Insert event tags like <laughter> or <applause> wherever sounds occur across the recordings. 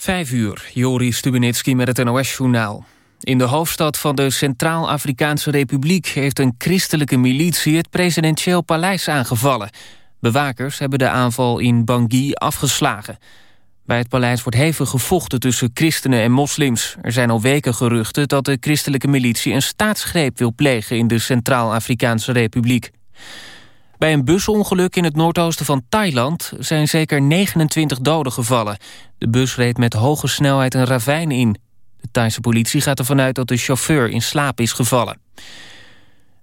Vijf uur, Joris Stubenitski met het NOS-journaal. In de hoofdstad van de Centraal-Afrikaanse Republiek... heeft een christelijke militie het presidentieel paleis aangevallen. Bewakers hebben de aanval in Bangui afgeslagen. Bij het paleis wordt hevig gevochten tussen christenen en moslims. Er zijn al weken geruchten dat de christelijke militie... een staatsgreep wil plegen in de Centraal-Afrikaanse Republiek. Bij een busongeluk in het noordoosten van Thailand zijn zeker 29 doden gevallen. De bus reed met hoge snelheid een ravijn in. De Thaise politie gaat ervan uit dat de chauffeur in slaap is gevallen.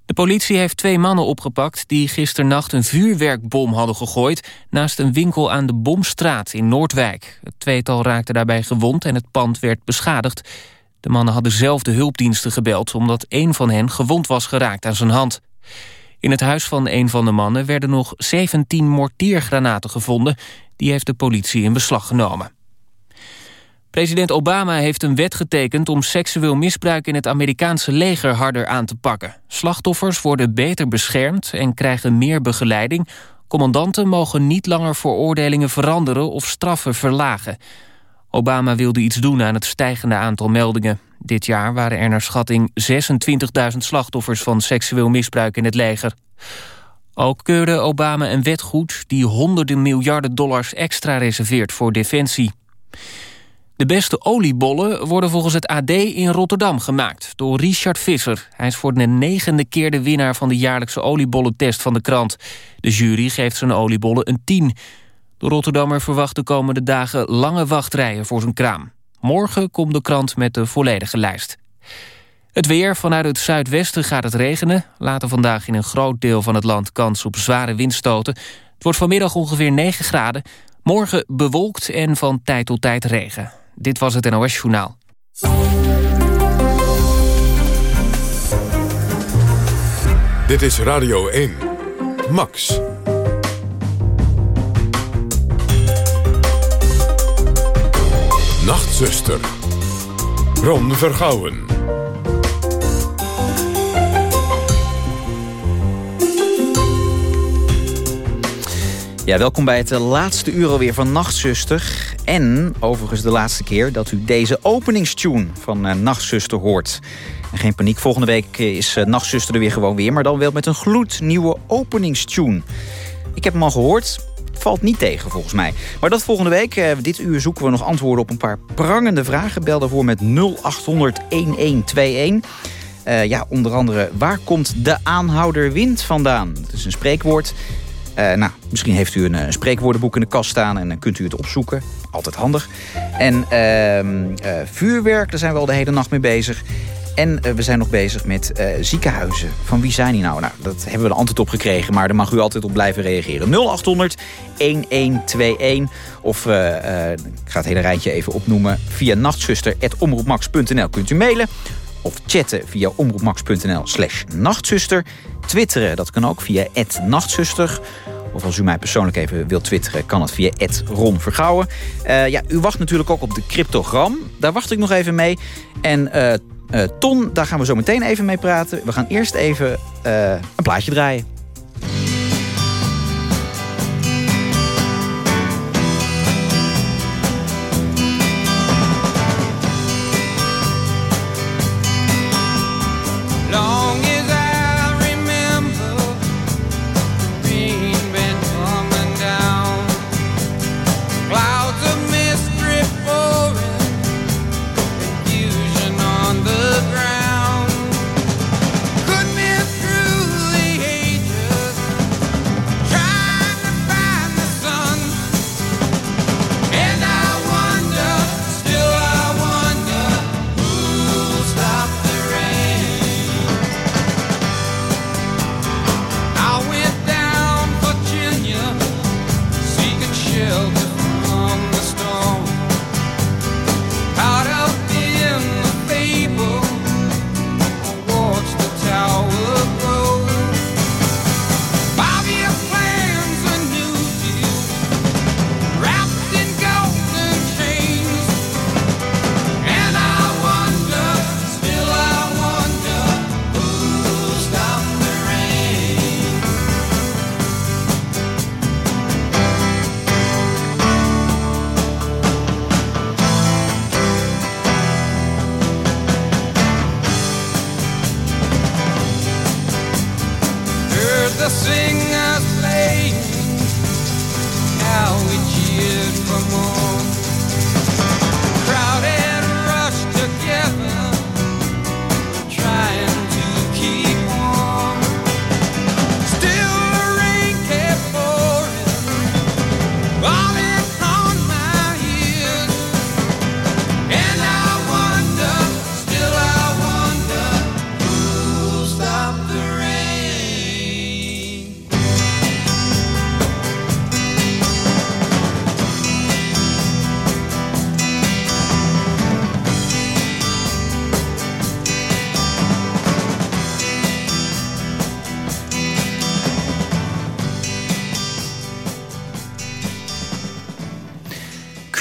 De politie heeft twee mannen opgepakt die gisternacht een vuurwerkbom hadden gegooid naast een winkel aan de Bomstraat in Noordwijk. Het tweetal raakte daarbij gewond en het pand werd beschadigd. De mannen hadden zelf de hulpdiensten gebeld omdat een van hen gewond was geraakt aan zijn hand. In het huis van een van de mannen werden nog 17 mortiergranaten gevonden. Die heeft de politie in beslag genomen. President Obama heeft een wet getekend om seksueel misbruik in het Amerikaanse leger harder aan te pakken. Slachtoffers worden beter beschermd en krijgen meer begeleiding. Commandanten mogen niet langer veroordelingen veranderen of straffen verlagen. Obama wilde iets doen aan het stijgende aantal meldingen. Dit jaar waren er naar schatting 26.000 slachtoffers van seksueel misbruik in het leger. Ook keurde Obama een wet goed die honderden miljarden dollars extra reserveert voor defensie. De beste oliebollen worden volgens het AD in Rotterdam gemaakt... door Richard Visser. Hij is voor de negende keer de winnaar van de jaarlijkse oliebollentest van de krant. De jury geeft zijn oliebollen een 10. De Rotterdammer verwacht de komende dagen lange wachtrijen voor zijn kraam. Morgen komt de krant met de volledige lijst. Het weer. Vanuit het zuidwesten gaat het regenen. Later vandaag in een groot deel van het land kans op zware windstoten. Het wordt vanmiddag ongeveer 9 graden. Morgen bewolkt en van tijd tot tijd regen. Dit was het NOS Journaal. Dit is Radio 1. Max. Nachtzuster. Ron Vergouwen. Ja, welkom bij het eh, laatste uur alweer van Nachtzuster. En overigens de laatste keer dat u deze openingstune van uh, Nachtzuster hoort. En geen paniek, volgende week eh, is Nachtzuster er weer gewoon weer... maar dan wel met een gloednieuwe openingstune. Ik heb hem al gehoord, valt niet tegen volgens mij. Maar dat volgende week. Uh, dit uur zoeken we nog antwoorden op een paar prangende vragen. Bel daarvoor met 0800 1121. Uh, ja, onder andere, waar komt de aanhouder wind vandaan? Dat is een spreekwoord. Uh, nou, misschien heeft u een, een, spreekwoordenboek in de kast staan... en dan kunt u het opzoeken. Altijd handig. En vuurwerk, daar zijn we al de hele nacht mee bezig. En uh, we zijn nog bezig met uh, ziekenhuizen. Van wie zijn die nou? Nou, dat hebben we een antwoord op gekregen. Maar daar mag u altijd op blijven reageren. 0800 1121. Of uh, ik ga het hele rijtje even opnoemen. Via nachtzuster.omroepmax.nl kunt u mailen. Of chatten via omroepmax.nl slash nachtzuster. Twitteren, dat kan ook via nachtzuster. Of als u mij persoonlijk even wilt twitteren, kan het via Ron Vergouwen. ja, u wacht natuurlijk ook op de cryptogram. Daar wacht ik nog even mee. En uh, Ton, daar gaan we zo meteen even mee praten. We gaan eerst even een plaatje draaien.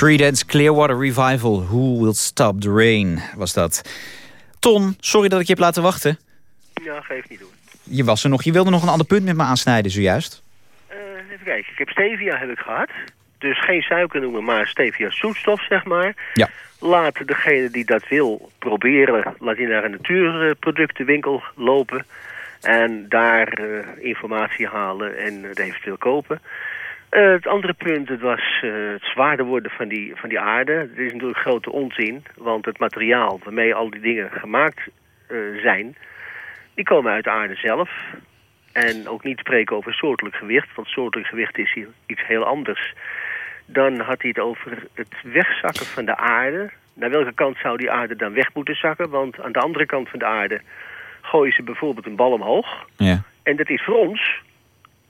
Creedence Clearwater Revival, Who Will Stop the Rain, was dat. Ton, sorry dat ik je heb laten wachten. Ja, geef niet hoor. Je was er nog, je wilde nog een ander punt met me aansnijden zojuist. Uh, even kijken, ik heb stevia heb ik gehad. Dus geen suiker noemen, maar stevia zoetstof, zeg maar. Ja. Laat degene die dat wil proberen, laat die naar een natuurproductenwinkel lopen. En daar uh, informatie halen en het eventueel kopen. Uh, het andere punt het was uh, het zwaarder worden van die, van die aarde. Het is natuurlijk grote onzin, want het materiaal waarmee al die dingen gemaakt uh, zijn... die komen uit de aarde zelf. En ook niet spreken over soortelijk gewicht, want soortelijk gewicht is hier iets heel anders. Dan had hij het over het wegzakken van de aarde. Naar welke kant zou die aarde dan weg moeten zakken? Want aan de andere kant van de aarde gooien ze bijvoorbeeld een bal omhoog. Ja. En dat is voor ons,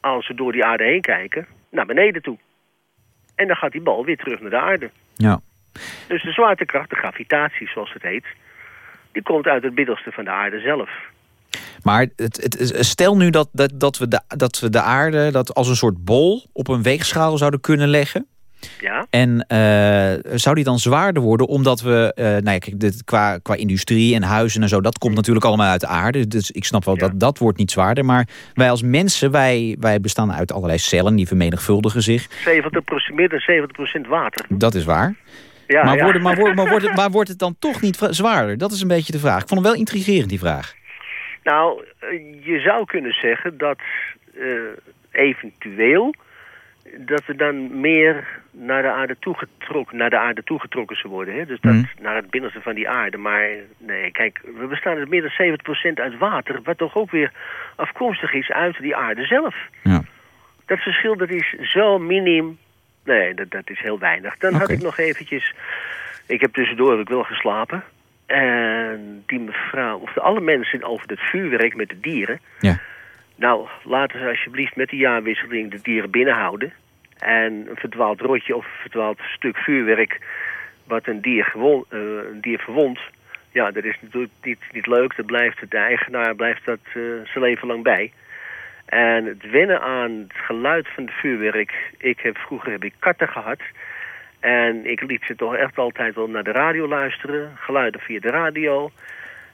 als we door die aarde heen kijken, naar beneden toe. En dan gaat die bal weer terug naar de aarde. Ja. Dus de zwaartekracht, de gravitatie zoals het heet... die komt uit het middelste van de aarde zelf. Maar het, het, stel nu dat, dat, dat, we de, dat we de aarde dat als een soort bol op een weegschaal zouden kunnen leggen. Ja. En uh, zou die dan zwaarder worden omdat we, uh, nou ja, kijk, dit, qua, qua industrie en huizen en zo, dat komt natuurlijk allemaal uit de aarde. Dus ik snap wel ja. dat dat wordt niet zwaarder. Maar wij als mensen, wij, wij bestaan uit allerlei cellen, die vermenigvuldigen zich. 70%, meer dan 70% water. Dat is waar. Ja, maar, ja. Worden, maar, wordt, maar, wordt het, <laughs> maar wordt het dan toch niet zwaarder? Dat is een beetje de vraag. Ik vond hem wel intrigerend, die vraag. Nou, je zou kunnen zeggen dat uh, eventueel dat we dan meer naar de aarde toegetrokken, naar de aarde toegetrokken zou worden. Hè? Dus dat Mm. naar het binnenste van die aarde. Maar nee, kijk, we bestaan uit meer dan 70% uit water, wat toch ook weer afkomstig is uit die aarde zelf. Ja. Dat verschil dat is zo minim. Nee, dat, dat is heel weinig. Dan had ik nog eventjes... Ik heb tussendoor heb ik wel geslapen. En die mevrouw, of de, alle mensen over het vuurwerk met de dieren... Ja. Nou, laten ze alsjeblieft met die jaarwisseling de dieren binnenhouden. En een verdwaald rotje of een verdwaald stuk vuurwerk... wat een dier, gewon, uh, een dier verwondt... Ja, dat is natuurlijk niet, niet leuk. Dat blijft de eigenaar blijft dat uh, zijn leven lang bij. En het wennen aan het geluid van het vuurwerk... Ik heb, vroeger heb ik katten gehad... En ik liet ze toch echt altijd wel naar de radio luisteren. Geluiden via de radio.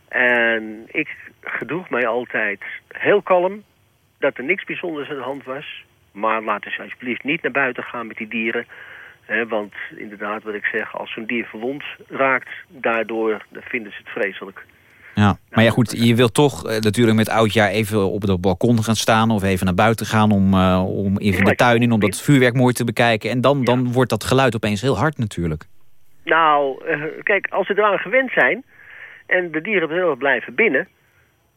En ik gedroeg mij altijd heel kalm. Dat er niks bijzonders aan de hand was. Maar laten ze alsjeblieft niet naar buiten gaan met die dieren. He, want inderdaad, wat ik zeg, als zo'n dier verwond raakt... daardoor dan vinden ze het vreselijk. Ja, maar ja goed, je wilt toch uh, natuurlijk met oudjaar even op het balkon gaan staan... of even naar buiten gaan om, uh, om even de tuin in om dat vuurwerk mooi te bekijken. En dan, dan ja. wordt dat geluid opeens heel hard natuurlijk. Nou, uh, kijk, als ze eraan gewend zijn... en de dieren heel blijven binnen...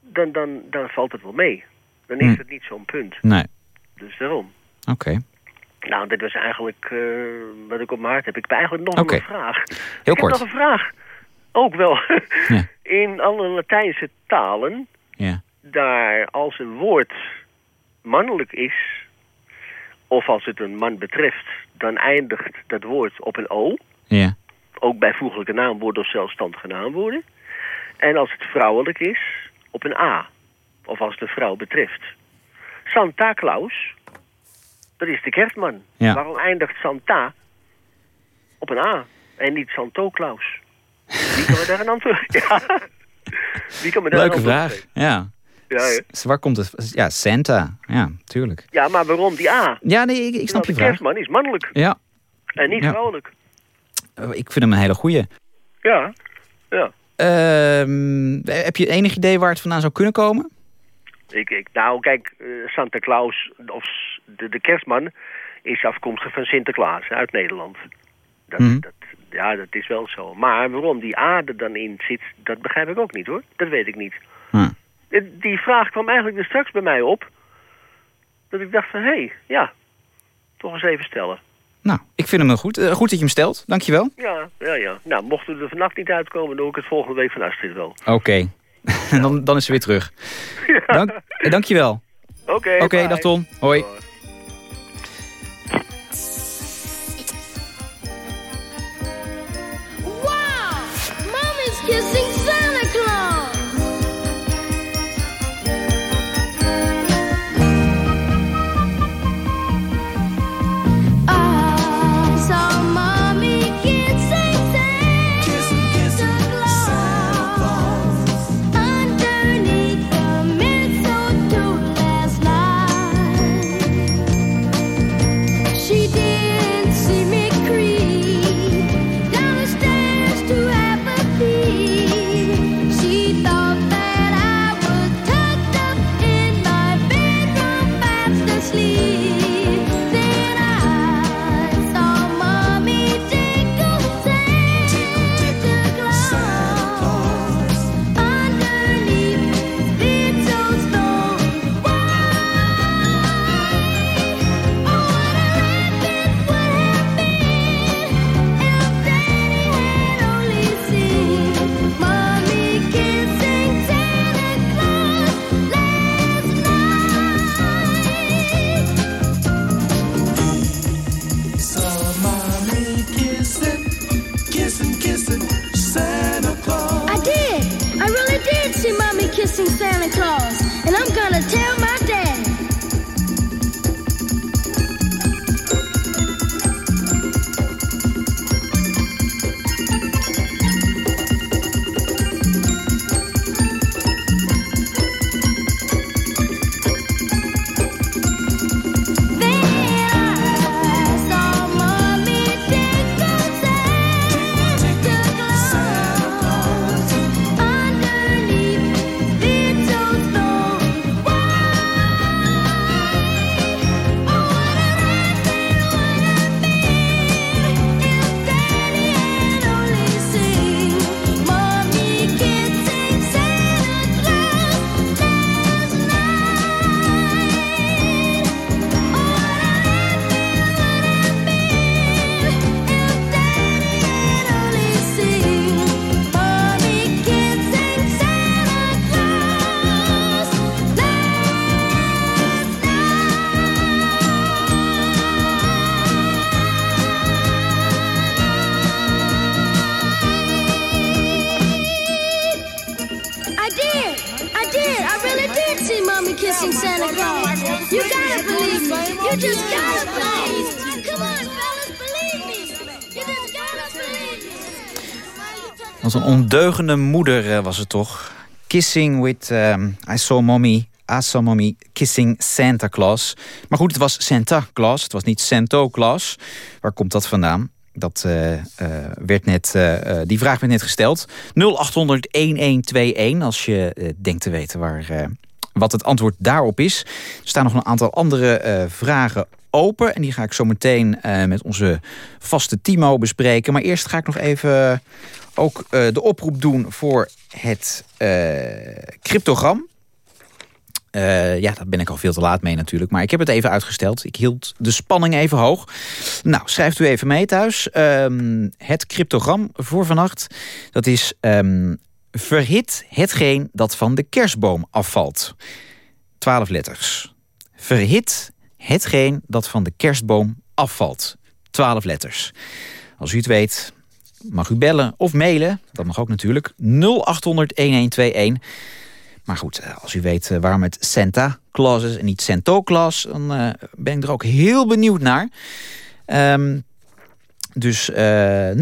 Dan, dan, dan valt het wel mee. Dan is hm. het niet zo'n punt. Nee. Dus daarom. Oké. Okay. Nou, dit was eigenlijk wat ik op mijn hart heb. Ik heb eigenlijk nog okay. een vraag. Heel ik kort. heb nog een vraag. Ook wel. <laughs> ja. In alle Latijnse talen, ja. daar als een woord mannelijk is, of als het een man betreft, dan eindigt dat woord op een O. Ja. Ook bijvoeglijke naamwoorden of zelfstandige naamwoorden. En als het vrouwelijk is, op een A. Of als het een vrouw betreft. Santa Claus, dat is de kerstman. Ja. Waarom eindigt Santa op een A en niet Santo Claus? Wie kan me daar een antwoord <laughs> ja. Wie kan me daar Leuke een vraag, ja. Ja, ja. Waar komt het? Ja, Santa. Ja, tuurlijk. ja, maar waarom die A? Ja, nee, ik, ik snap je de vraag. kerstman is mannelijk Ja, en niet Ja. vrouwelijk. eh, ik vind hem een hele goeie. Ja, ja. Ehm, heb je enig idee waar het vandaan zou kunnen komen? Ik, ik, nou, kijk, eh, Santa Claus, of de, de kerstman, is afkomstig van Sinterklaas uit Nederland. Dat, Mhm. dat, ja, dat is wel zo. Maar waarom die A er dan in zit, dat begrijp ik ook niet hoor. Dat weet ik niet. Hm. Eh, Die vraag kwam eigenlijk er straks bij mij op. Dat ik dacht van, hé, hey, ja, toch eens even stellen. Nou, ik vind hem heel goed. Eh, goed dat je hem stelt. Dankjewel. Ja, ja, ja. Nou, mochten we er vannacht niet uitkomen, dan doe ik het volgende week van Astrid wel. Oké. <laughs> dan, dan is ze weer terug. Dank, eh, dankjewel. Oké, Oké, dag Tom. Hoi. Hoi. You gotta believe me. You just gotta believe me. Come on, fellas, believe me. You just gotta believe me. Wat een ondeugende moeder eh, was het toch. Kissing with um, I saw mommy. I saw mommy kissing Santa Claus. Maar goed, het was Santa Claus. Het was niet Santo Claus. Waar komt dat vandaan? Dat uh, uh, werd net, uh, die vraag werd net gesteld. 0800-1121 als je denkt te weten waar, wat het antwoord daarop is. Er staan nog een aantal andere vragen open. En die ga ik zo meteen met onze vaste Timo bespreken. Maar eerst ga ik nog even ook de oproep doen voor het cryptogram. Ja, daar ben ik al veel te laat mee natuurlijk. Maar ik heb het even uitgesteld. Ik hield de spanning even hoog. Nou, schrijft u even mee thuis. Um, het cryptogram voor vannacht. Dat is um, verhit hetgeen dat van de kerstboom afvalt. Twaalf letters. Verhit hetgeen dat van de kerstboom afvalt. Twaalf letters. Als u het weet, mag u bellen of mailen. Dat mag ook natuurlijk. 0800 1121. Maar goed, eh, als u weet eh, waarom het Santa Claus is en niet Santo Claus... dan uh, ben ik er ook heel benieuwd naar. Um, dus uh, 0800-1121.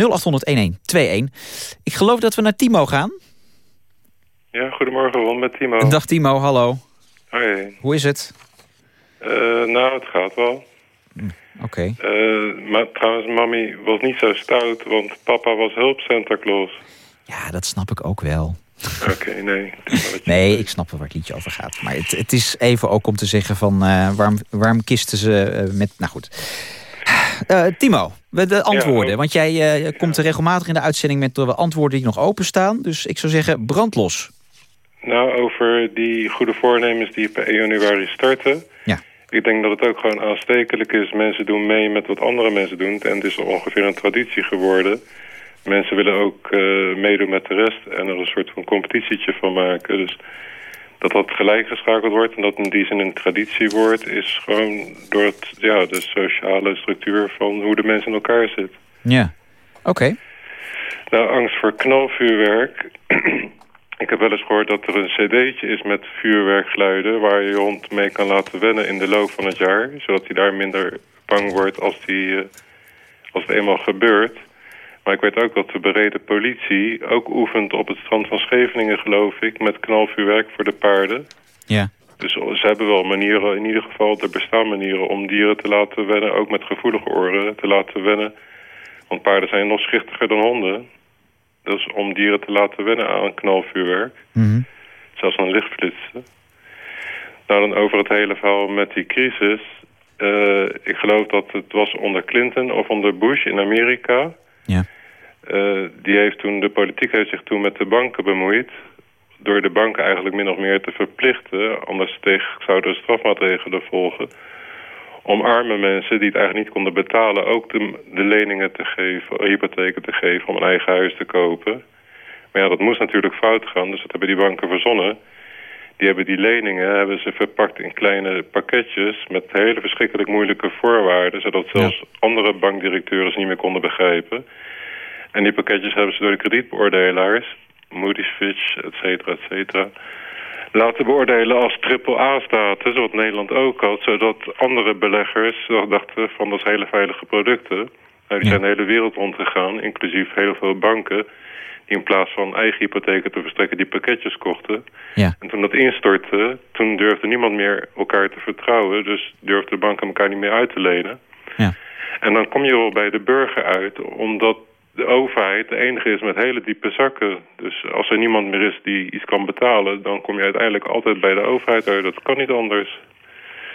Ik geloof dat we naar Timo gaan. Ja, goedemorgen Ron, met Timo. Dag Timo, hallo. Hoi. Hoe is het? Uh, nou, het gaat wel. Hm, Oké. Okay. Uh, maar trouwens, mami was niet zo stout, want papa was hulp Santa Claus. Ja, dat snap ik ook wel. Oké, okay, nee. <laughs> nee, ik snap wel waar het liedje over gaat. Maar het, het is even ook om te zeggen van uh, waarom, waarom kisten ze met... Nou goed. Uh, Timo, de antwoorden. Ja, want jij uh, komt regelmatig in de uitzending met de antwoorden die nog openstaan. Dus ik zou zeggen, brandlos. Nou, over die goede voornemens die per 1 januari starten. Ja. Ik denk dat het ook gewoon aanstekelijk is. Mensen doen mee met wat andere mensen doen. En het is ongeveer een traditie geworden. Mensen willen ook uh, meedoen met de rest en er een soort van competitietje van maken. Dus dat dat gelijk geschakeld wordt en dat in die zin een traditie wordt... is gewoon door het, ja, de sociale structuur van hoe de mensen in elkaar zitten. Ja, oké. Okay. Nou, angst voor knalvuurwerk. <clears throat> Ik heb wel eens gehoord dat er een cd'tje is met vuurwerkgeluiden... waar je je hond mee kan laten wennen in de loop van het jaar. Zodat hij daar minder bang wordt als, die, uh, als het eenmaal gebeurt... Maar ik weet ook dat de bereden politie ook oefent op het strand van Scheveningen, geloof ik, met knalvuurwerk voor de paarden. Ja. Dus ze hebben wel manieren, in ieder geval, er bestaan manieren om dieren te laten wennen, ook met gevoelige oren te laten wennen. Want paarden zijn nog schichtiger dan honden. Dus om dieren te laten wennen aan knalvuurwerk. Mm -hmm. Zelfs aan lichtflitsen. Nou, dan over het hele verhaal met die crisis. Uh, ik geloof dat het was onder Clinton of onder Bush in Amerika. Ja. Uh, die heeft toen, de politiek heeft zich toen met de banken bemoeid. Door de banken eigenlijk min of meer te verplichten. Anders tegen, zouden strafmaatregelen volgen. Om arme mensen die het eigenlijk niet konden betalen... ook de, de leningen te geven, hypotheken te geven om een eigen huis te kopen. Maar ja, dat moest natuurlijk fout gaan. Dus dat hebben die banken verzonnen. Die hebben die leningen hebben ze verpakt in kleine pakketjes... met hele verschrikkelijk moeilijke voorwaarden... zodat zelfs ja. andere bankdirecteuren ze niet meer konden begrijpen. En die pakketjes hebben ze door de kredietbeoordelaars... Moody's, Fitch, et cetera, et cetera... laten beoordelen als triple-A-status, wat Nederland ook had... zodat andere beleggers dachten van dat is hele veilige producten. Nou, die ja. zijn de hele wereld rondgegaan, inclusief heel veel banken... die in plaats van eigen hypotheken te verstrekken die pakketjes kochten. Ja. En toen dat instortte, toen durfde niemand meer elkaar te vertrouwen... dus durfden de banken elkaar niet meer uit te lenen. Ja. En dan kom je wel bij de burger uit, omdat de overheid de enige is met hele diepe zakken. Dus als er niemand meer is die iets kan betalen... dan kom je uiteindelijk altijd bij de overheid uit. Dat kan niet anders.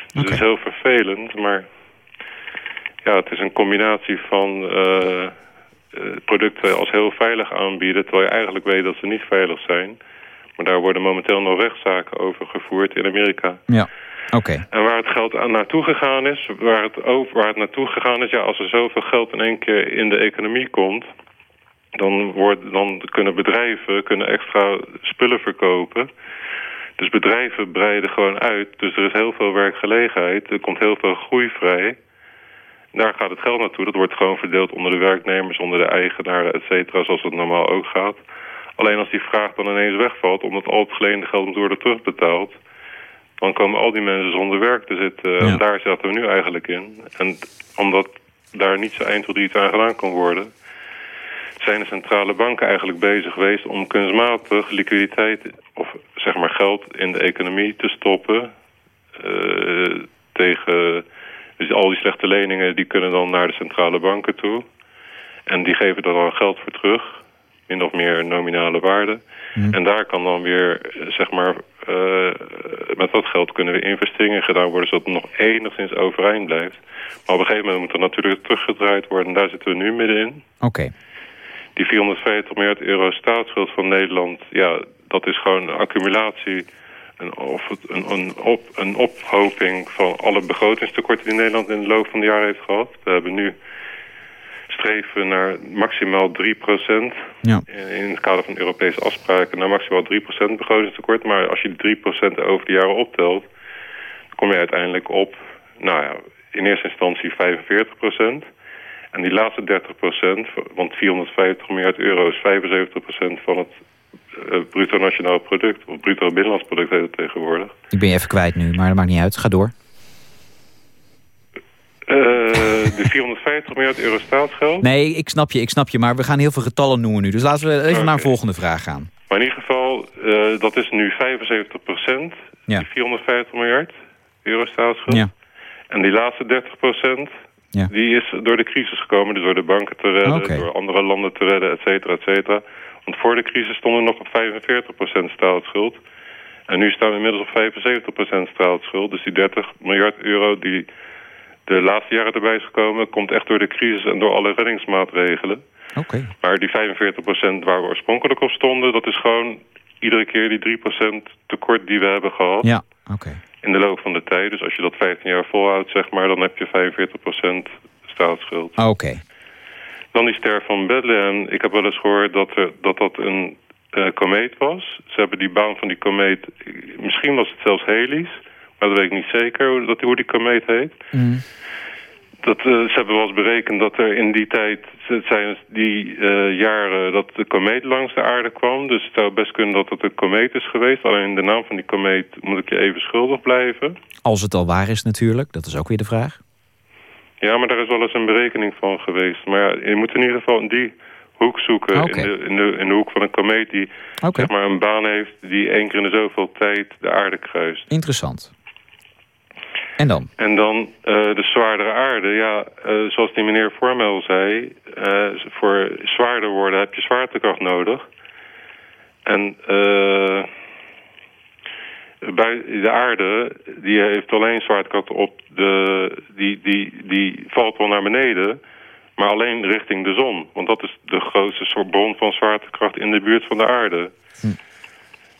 Dus okay. het is heel vervelend, maar... ja, het is een combinatie van uh, producten als heel veilig aanbieden... terwijl je eigenlijk weet dat ze niet veilig zijn. Maar daar worden momenteel nog rechtszaken over gevoerd in Amerika. Ja. Okay. En waar het geld aan naartoe gegaan is, waar het, over, waar het naartoe gegaan is... ja, als er zoveel geld in één keer in de economie komt... dan, wordt, dan kunnen bedrijven kunnen extra spullen verkopen. Dus bedrijven breiden gewoon uit. Dus er is heel veel werkgelegenheid. Er komt heel veel groei vrij. Daar gaat het geld naartoe. Dat wordt gewoon verdeeld onder de werknemers, onder de eigenaren, et cetera... zoals het normaal ook gaat. Alleen als die vraag dan ineens wegvalt... omdat al het geleende geld moet worden terugbetaald dan komen al die mensen zonder werk te zitten. Ja. En daar zaten we nu eigenlijk in. En omdat daar niet zo 1, 2, 3 aan gedaan kon worden... zijn de centrale banken eigenlijk bezig geweest om kunstmatig liquiditeit... of zeg maar geld in de economie te stoppen... eh, tegen dus al die slechte leningen die kunnen dan naar de centrale banken toe. En die geven er dan geld voor terug. Min of meer nominale waarde. En daar kan dan weer, zeg maar, eh, met dat geld kunnen weer investeringen gedaan worden... zodat het nog enigszins overeind blijft. Maar op een gegeven moment moet er natuurlijk teruggedraaid worden. En daar zitten we nu middenin. Oké. Die 450 miljard euro staatsschuld van Nederland... ja, dat is gewoon een accumulatie... Een, of een, een, op, een ophoping van alle begrotingstekorten die Nederland in de loop van de jaren heeft gehad. We hebben nu streven naar maximaal 3 Ja. in het kader van Europese afspraken naar maximaal 3% begrotingstekort. Maar als je die 3% over de jaren optelt, dan kom je uiteindelijk op, nou ja, in eerste instantie 45%. En die laatste 30%, want 450 miljard euro is 75% van het eh, bruto nationaal product, of bruto binnenlands product heet het tegenwoordig. Ik ben je even kwijt nu, maar dat maakt niet uit. Ga door. Eh, de 450 miljard euro staatsgeld. Nee, ik snap je, ik snap je. Maar we gaan heel veel getallen noemen nu. Dus laten we even naar een volgende vraag gaan. Maar in ieder geval, eh, dat is nu 75 Ja. die 450 miljard euro staatsschuld. Ja. En die laatste 30 Ja. die is door de crisis gekomen. Dus door de banken te redden, door andere landen te redden, et cetera, et cetera. Want voor de crisis stonden we nog op 45% staatsschuld. En nu staan we inmiddels op 75% staatsschuld. Dus die 30 miljard euro die de laatste jaren erbij is gekomen... komt echt door de crisis en door alle reddingsmaatregelen. Oké. Maar die 45% waar we oorspronkelijk op stonden... dat is gewoon iedere keer die 3% tekort die we hebben gehad Ja, oké. in de loop van de tijd. Dus als je dat 15 jaar volhoudt, zeg maar, dan heb je 45% staatsschuld. Oké. Dan die ster van Bethlehem. Ik heb wel eens gehoord dat er, dat, dat een eh, komeet was. Ze hebben die baan van die komeet... Misschien was het zelfs Heli's, maar dat weet ik niet zeker hoe, dat, hoe die komeet heet. Mm. Dat, eh, ze hebben wel eens berekend dat er in die tijd, het zijn die eh, jaren dat de komeet langs de aarde kwam. Dus het zou best kunnen dat het een komeet is geweest. Alleen de naam van die komeet moet ik je even schuldig blijven. Als het al waar is natuurlijk. Dat is ook weer de vraag. Ja, maar daar is wel eens een berekening van geweest. Maar ja, je moet in ieder geval in die hoek zoeken. In, de, in, de, in de hoek van een komeet die zeg maar, een baan heeft... die één keer in de zoveel tijd de aarde kruist. Interessant. En dan? En dan eh, de zwaardere aarde. Ja, eh, zoals die meneer Formel zei... eh, voor zwaarder worden heb je zwaartekracht nodig. En bij de aarde, die heeft alleen zwaartekracht op de... Die, die, die valt wel naar beneden, maar alleen richting de zon. Want dat is de grootste soort bron van zwaartekracht in de buurt van de aarde.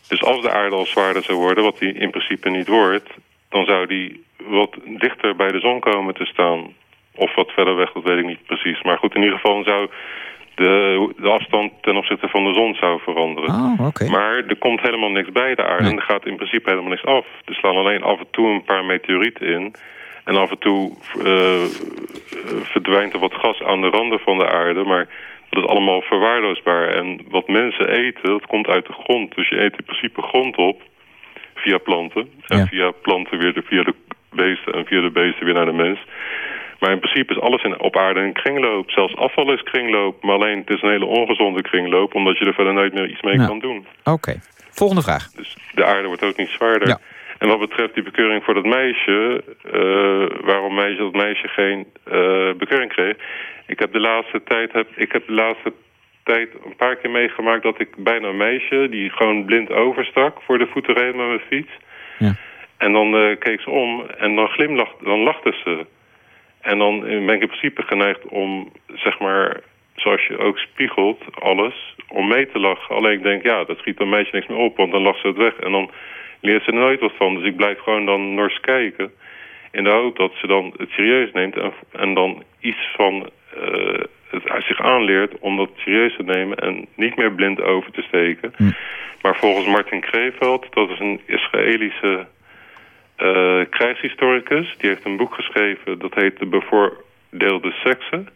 Dus als de aarde al zwaarder zou worden, wat die in principe niet wordt... dan zou die wat dichter bij de zon komen te staan. Of wat verder weg, dat weet ik niet precies. Maar goed, in ieder geval zou de, de afstand ten opzichte van de zon zou veranderen. Oh, oké. Maar er komt helemaal niks bij de aarde Nee. en er gaat in principe helemaal niks af. Er slaan alleen af en toe een paar meteorieten in. En af en toe eh, verdwijnt er wat gas aan de randen van de aarde. Maar dat is allemaal verwaarloosbaar. En wat mensen eten, dat komt uit de grond. Dus je eet in principe grond op via planten. En Ja. via planten weer de, via de beesten en via de beesten weer naar de mens. Maar in principe is alles in, op aarde een kringloop. Zelfs afval is kringloop. Maar alleen het is een hele ongezonde kringloop. Omdat je er verder nooit meer iets mee Ja. kan doen. Oké. Volgende vraag. Dus de aarde wordt ook niet zwaarder. Ja. En wat betreft die bekeuring voor dat meisje... eh, waarom meisje, dat meisje geen eh, bekeuring kreeg... Ik heb, de laatste tijd, heb, ik heb de laatste tijd een paar keer meegemaakt... dat ik bijna een meisje die gewoon blind overstak... voor de voeten reed met mijn fiets. Ja. En dan eh, keek ze om en dan glimlachte, dan lachte ze. En dan ben ik in principe geneigd om, zeg maar, zoals je ook spiegelt, alles, om mee te lachen. Alleen ik denk, ja, dat schiet een meisje niks meer op, want dan lacht ze het weg. En dan leert ze er nooit wat van. Dus ik blijf gewoon dan nors kijken. In de hoop dat ze dan het serieus neemt en, en dan iets van eh, het uit zich aanleert om dat serieus te nemen en niet meer blind over te steken. Maar volgens Martin Kreveld, dat is een Israëlische eh, krijgshistoricus, die heeft een boek geschreven dat heet De Bevoordeelde Seksen.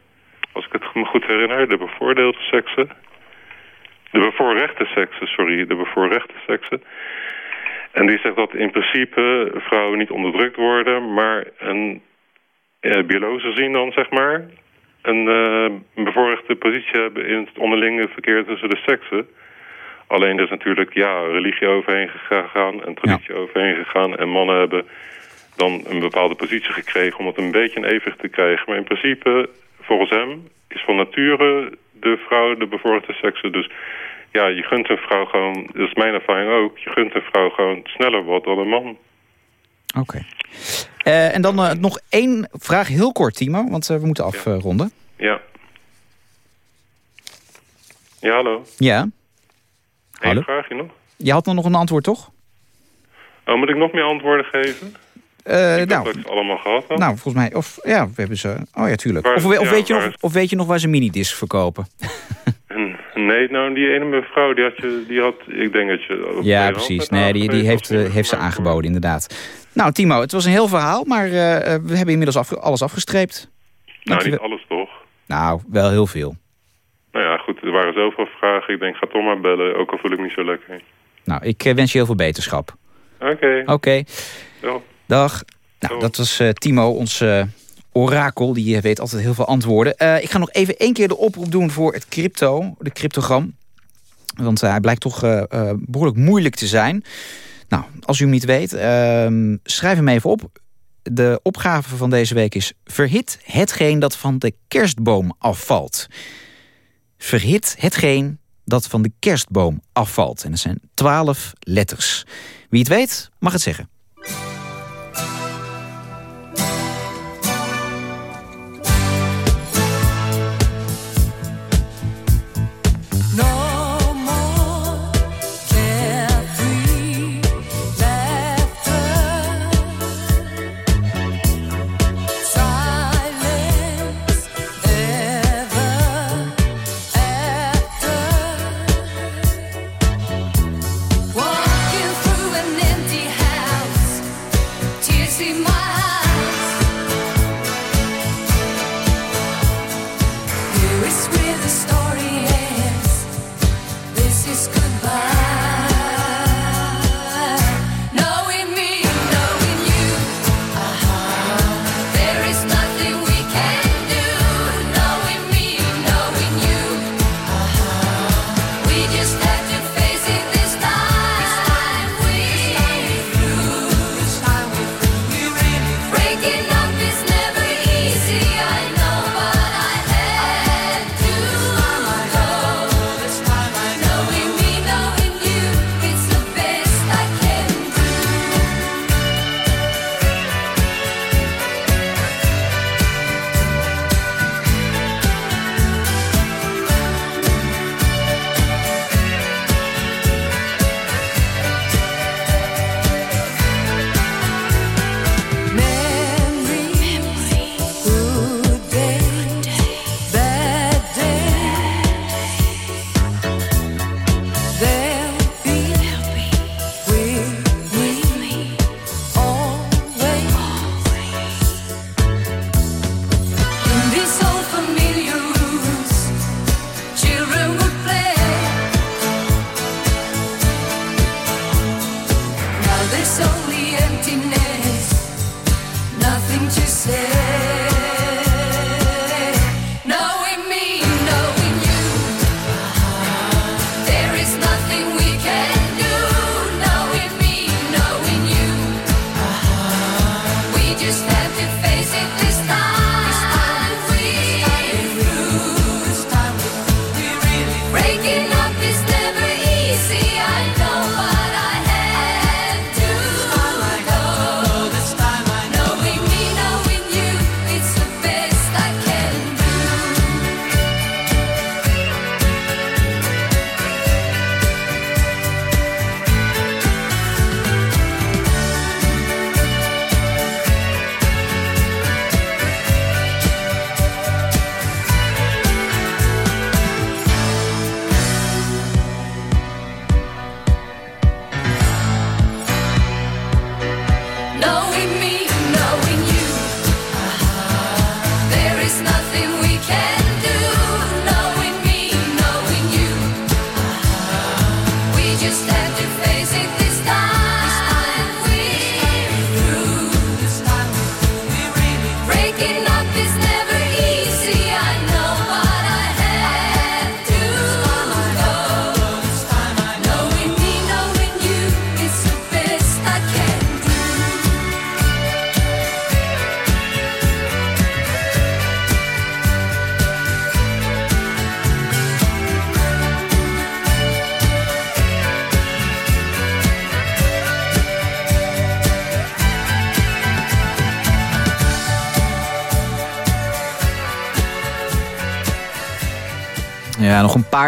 Als ik het me goed herinner, De Bevoordeelde Seksen. De bevoorrechte seksen, sorry, de bevoorrechte seksen. En die zegt dat in principe vrouwen niet onderdrukt worden... maar een uh, biologische zien dan, zeg maar... Een, uh, een bevoorrechte positie hebben in het onderlinge verkeer tussen de seksen. Alleen er is natuurlijk ja, religie overheen gegaan en traditie overheen gegaan. En mannen hebben dan een bepaalde positie gekregen om het een beetje in evenwicht te krijgen. Maar in principe, volgens hem, is van nature de vrouw de bevoorrechte seksen. Dus ja, je gunt een vrouw gewoon, dat is mijn ervaring ook... je gunt een vrouw gewoon sneller wat dan een man. Oké. Uh, en dan uh, nog één vraag, heel kort, Timo, want uh, we moeten afronden. Ja. Ja, hallo. Ja. Hallo. Eén vraagje nog? Je had nog een antwoord, toch? Oh, moet ik nog meer antwoorden geven? Uh, ik nou, dat ik ze allemaal gehad had. Nou, volgens mij... Of, ja, we hebben ze... Oh ja, tuurlijk. Waar, of, of, ja, weet je nog, of weet je nog waar ze minidisc verkopen? <laughs> Nee, nou, die ene mevrouw, die had, je, die had ik denk dat je... Ja, precies. Nee, die, die heeft, uh, heeft ze aangeboden, inderdaad. Nou, Timo, het was een heel verhaal, maar uh, we hebben inmiddels af, alles afgestreept. Nou, niet alles toch? Nou, wel heel veel. Nou ja, goed, er waren zoveel vragen. Ik denk, ga toch maar bellen, ook al voel ik me niet zo lekker. Nou, ik wens je heel veel beterschap. Oké. Okay. Oké. Okay. Dag. Nou, dat was uh, Timo, ons orakel. Die weet altijd heel veel antwoorden. Uh, ik ga nog even één keer de oproep doen voor het crypto, de cryptogram. Want uh, hij blijkt toch uh, behoorlijk moeilijk te zijn. Nou, als u hem niet weet, ehm, schrijf hem even op. De opgave van deze week is... verhit hetgeen dat van de kerstboom afvalt. Verhit hetgeen dat van de kerstboom afvalt. En dat zijn twaalf letters. Wie het weet, mag het zeggen.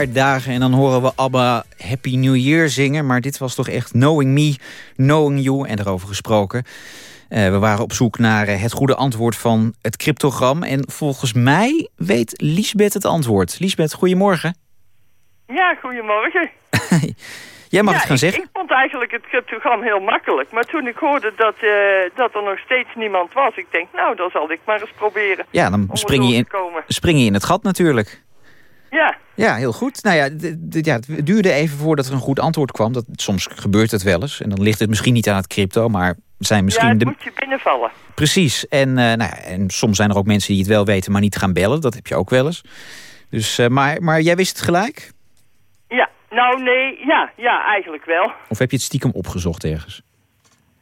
Paar dagen en dan horen we ABBA Happy New Year zingen. Maar dit was toch echt Knowing Me, Knowing You en erover gesproken. Eh, we waren op zoek naar eh, het goede antwoord van het cryptogram. En volgens mij weet Liesbeth het antwoord. Liesbeth, goedemorgen. Ja, goedemorgen. <laughs> Jij mag ja, het gaan ik, zeggen. Ik vond eigenlijk het cryptogram heel makkelijk. Maar toen ik hoorde dat, eh, dat er nog steeds niemand was... ik denk, nou, dan zal ik maar eens proberen Ja, dan spring je, in, spring je in het gat natuurlijk. Ja, Ja, heel goed. Nou ja, ja, het duurde even voordat er een goed antwoord kwam. Dat, soms gebeurt het wel eens. En dan ligt het misschien niet aan het crypto, maar zijn ja misschien het de... moet je binnenvallen. Precies. En, eh, nou ja, en soms zijn er ook mensen die het wel weten, maar niet gaan bellen. Dat heb je ook wel eens. Dus, eh, maar, maar jij wist het gelijk? Ja, nou nee, ja, ja, eigenlijk wel. Of heb je het stiekem opgezocht ergens?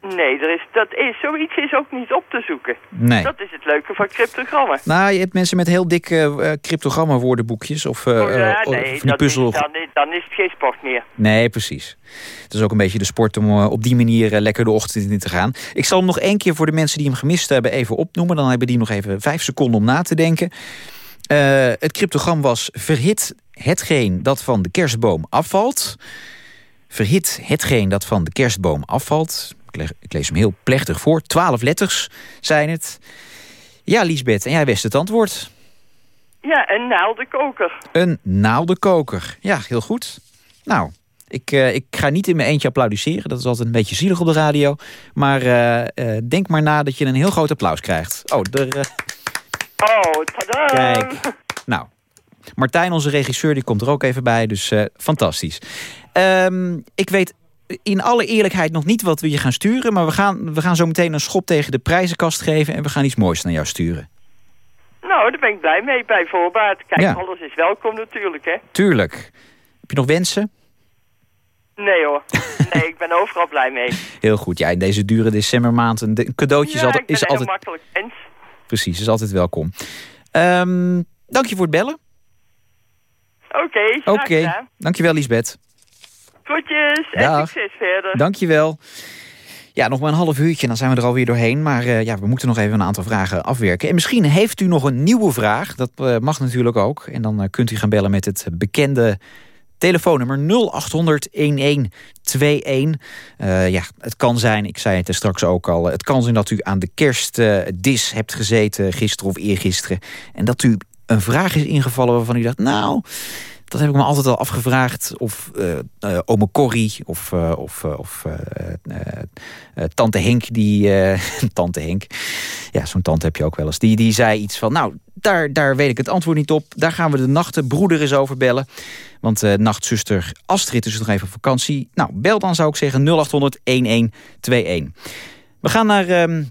Nee, er is, dat is, zoiets is ook niet op te zoeken. Nee. Dat is het leuke van cryptogrammen. Nou, je hebt mensen met heel dikke eh cryptogramma woordenboekjes. Of, eh, Oh, ja, eh, nee, of die dat puzzel... is, dan, is, dan is het geen sport meer. Nee, precies. Het is ook een beetje de sport om eh, op die manier eh, lekker de ochtend in te gaan. Ik zal hem nog één keer voor de mensen die hem gemist hebben even opnoemen. Dan hebben die nog even vijf seconden om na te denken. Eh, het cryptogram was verhit hetgeen dat van de kerstboom afvalt. Verhit hetgeen dat van de kerstboom afvalt. Ik, leg- ik lees hem heel plechtig voor. Twaalf letters zijn het. Ja, Liesbeth, en jij wist het antwoord. Ja, een naaldenkoker. Een naaldenkoker. Ja, heel goed. Nou, ik, eh, ik ga niet in mijn eentje applaudisseren. Dat is altijd een beetje zielig op de radio. Maar eh, eh, denk maar na dat je een heel groot applaus krijgt. Oh, er, eh, Oh, tada! kijk. Nou, Martijn, onze regisseur, die komt er ook even bij. Dus fantastisch. Ehm, ik weet in alle eerlijkheid nog niet wat we je gaan sturen. Maar we gaan, we gaan zo meteen een schop tegen de prijzenkast geven. En we gaan iets moois naar jou sturen. Nou, daar ben ik blij mee, bij voorbaat. Kijk, Ja. alles is welkom natuurlijk, hè. Tuurlijk. Heb je nog wensen? Nee hoor. <laughs> Nee, ik ben overal blij mee. Heel goed. Ja, in deze dure decembermaand een de- een cadeautje is altijd, is altijd makkelijk mens. Precies, is altijd welkom. Ehm dank je voor het bellen. Oké, Oké, graag gedaan. dankjewel Lisbeth. Groetjes en Dag. succes verder. Dankjewel. Ja, nog maar een half uurtje en dan zijn we er alweer doorheen. Maar eh, ja, we moeten nog even een aantal vragen afwerken. En misschien heeft u nog een nieuwe vraag. Dat eh, mag natuurlijk ook. En dan eh, kunt u gaan bellen met het bekende telefoonnummer 0800 1121. Eh, ja, het kan zijn, ik zei het er straks ook al... het kan zijn dat u aan de kerstdis hebt gezeten gisteren of eergisteren... en dat u een vraag is ingevallen waarvan u dacht... nou, dat heb ik me altijd al afgevraagd. Of eh eh, ome Corrie of, eh, of, of tante Henk. Die, <laughs> tante Henk, ja, zo'n tante heb je ook wel eens. Die, die zei iets van, nou, daar, daar weet ik het antwoord niet op. Daar gaan we de nachtenbroeder eens over bellen. Want nachtzuster Astrid is nog even op vakantie. Nou, bel dan zou ik zeggen 0800 1121. We gaan naar... ehm,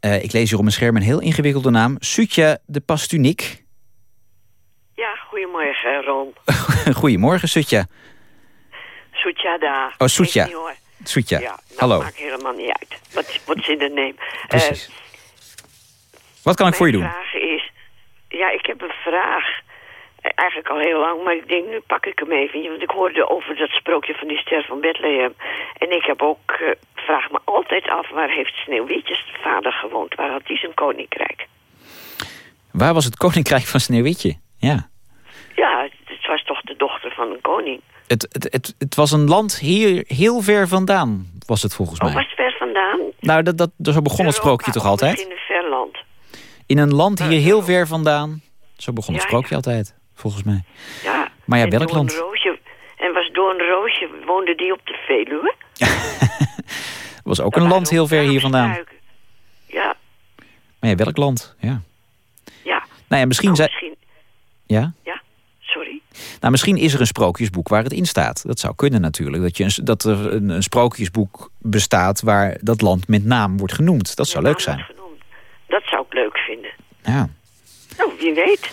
eh, ik lees hier op mijn scherm een heel ingewikkelde naam. Sutja de Pastunik. Goedemorgen Ron. <laughs> Goedemorgen, Sutja. Soetja daar. Oh, Soetja. Sutja, Ja, dat hallo. maakt helemaal niet uit. Wat, wat zin in neem. Precies. Wat kan ik voor je doen? Mijn vraag is... Ja, ik heb een vraag. Eh, Eigenlijk al heel lang, maar ik denk, nu pak ik hem even. Want ik hoorde over dat sprookje van die ster van Bethlehem. En ik heb ook, eh, vraag me altijd af, waar heeft Sneeuwwitjes vader gewoond? Waar had hij zijn koninkrijk? Waar was het koninkrijk van Sneeuwwitje? Ja. Ja, het was toch de dochter van een koning. Het, het, het, het was een land hier heel ver vandaan, was het volgens Oh, mij. was het ver vandaan? Nou, dat, dat, zo begon het sprookje toch altijd? misschien een ver land. In een land hier heel ver vandaan. Zo begon het Ja, sprookje ja. altijd, volgens mij. Ja. Maar ja, en welk land? Roosje, en was Doorn Roosje, woonde die op de Veluwe? Het <laughs> was ook Dat een land heel ver hier vandaan. struiken. Ja, Maar ja, welk land? Ja. ja. Nou ja, misschien, Nou, misschien, ja? ja. Nou, misschien is er een sprookjesboek waar het in staat. Dat zou kunnen natuurlijk. Dat, je een, dat er een, een sprookjesboek bestaat waar dat land met naam wordt genoemd. Dat zou leuk zijn. Dat zou ik leuk vinden. Ja. Nou, wie weet.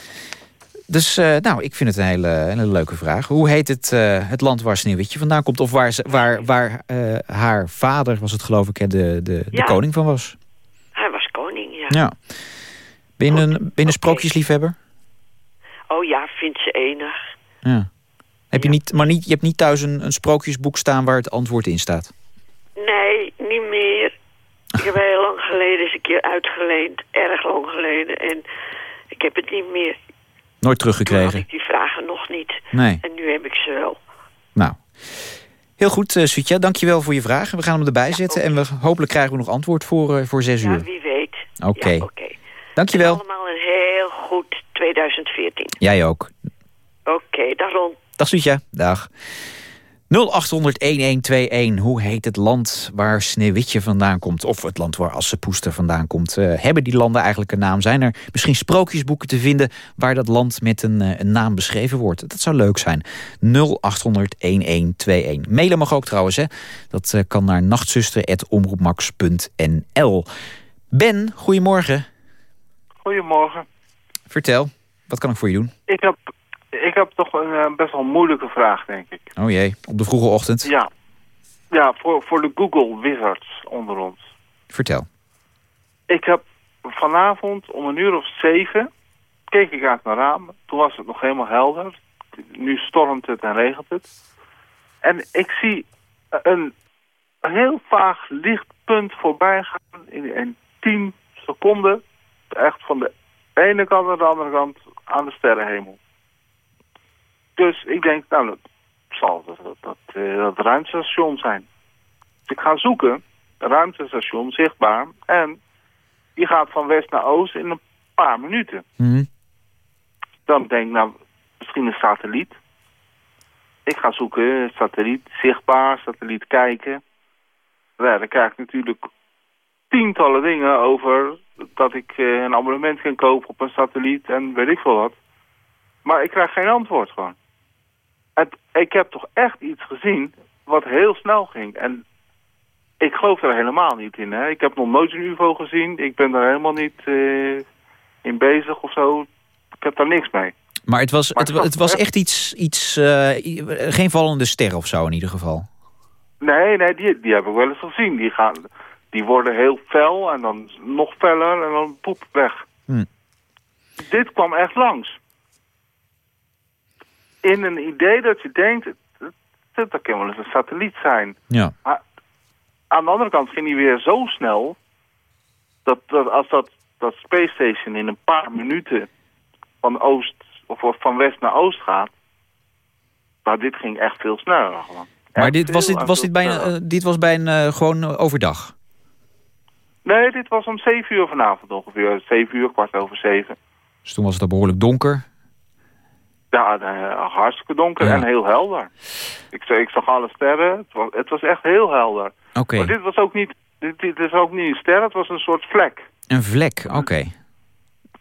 Dus eh, nou, ik vind het een hele, hele leuke vraag. Hoe heet het, eh, het land waar Sneeuwwitje vandaan komt? Of waar, ze, waar, waar eh, haar vader, was het geloof ik, de, de, de Ja. koning van was? Hij was koning, ja. Ja. Ben je een, ben je een Oké. sprookjesliefhebber? Oh ja, vindt ze enig. Ja. Heb je, Ja. niet, maar niet, je hebt niet thuis een, een sprookjesboek staan waar het antwoord in staat? Nee, niet meer. Ik heb heel lang geleden eens een keer uitgeleend. Erg lang geleden. En ik heb het niet meer. Nooit Toen had teruggekregen? ik die vragen nog niet. Nee. En nu heb ik ze wel. Nou, heel goed, uh, Sutja. Dankjewel voor je vragen. We gaan hem erbij zetten en we, hopelijk krijgen we nog antwoord voor, uh, voor zes Ja, uur. wie weet. Oké. Ja, oké. Dankjewel. Allemaal een heel goed 2014. Jij ook. Oké, dag Ron. Dag Sutja. Dag. 0800-1121. Hoe heet het land waar Sneeuwwitje vandaan komt? Of het land waar Assepoester vandaan komt? Uh, hebben die landen eigenlijk een naam? Zijn er misschien sprookjesboeken te vinden... waar dat land met een, uh, een naam beschreven wordt? Dat zou leuk zijn. 0800-1121. Mailen mag ook trouwens. Hè? Dat uh, kan naar nachtzuster.omroepmax.nl. Ben, goedemorgen. Goedemorgen. Vertel, wat kan ik voor je doen? Ik heb ik heb toch een uh, best wel moeilijke vraag, denk ik. Oh jee, op de vroege ochtend? Ja, ja voor, voor de Google Wizards onder ons. Vertel. Ik heb vanavond om een uur of zeven... keek ik uit mijn raam. Toen was het nog helemaal helder. Nu stormt het en regent het. En ik zie een heel vaag lichtpunt voorbij gaan... in, in tien seconden. Echt van de ene kant naar de andere kant aan de sterrenhemel. Dus ik denk, nou, dat zal dat, dat, dat, dat ruimtestation zijn. Dus ik ga zoeken, ruimtestation zichtbaar. En die gaat van west naar oost in een paar minuten. Mm -hmm. Dan denk ik, nou, misschien een satelliet. Ik ga zoeken, satelliet zichtbaar, satelliet kijken. Ja, dan krijg ik natuurlijk tientallen dingen over dat ik uh, een abonnement kan kopen op een satelliet en weet ik veel wat. Maar ik krijg geen antwoord gewoon. Ik heb toch echt iets gezien wat heel snel ging. En ik geloof er helemaal niet in. Hè. Ik heb nog nooit een ufo gezien. Ik ben er helemaal niet uh, in bezig of zo. Ik heb daar niks mee. Maar het was, maar het, het was echt iets, iets uh, geen vallende ster of zo in ieder geval. Nee, nee, die, die heb ik wel eens gezien. Die, gaan, die worden heel fel en dan nog feller en dan poep weg. Hm. Dit kwam echt langs in een idee dat je denkt, dat, dat kan wel eens een satelliet zijn. Ja. Maar aan de andere kant ging hij weer zo snel, dat, dat als dat, dat Space Station in een paar minuten van oost of van west naar oost gaat, maar dit ging echt veel sneller. Gewoon. Maar dit, was, dit, was dit, bijna, uh, dit was bij een uh, gewoon overdag? Nee, dit was om 7 uur vanavond ongeveer. 7 uur, kwart over 7. Dus toen was het al behoorlijk donker? Ja, uh, hartstikke donker ja. en heel helder. Ik, ik zag alle sterren. Het was, het was echt heel helder. Oké. Okay. Maar dit was ook niet, dit, dit is ook niet een ster, het was een soort vlek. Een vlek, oké. Okay.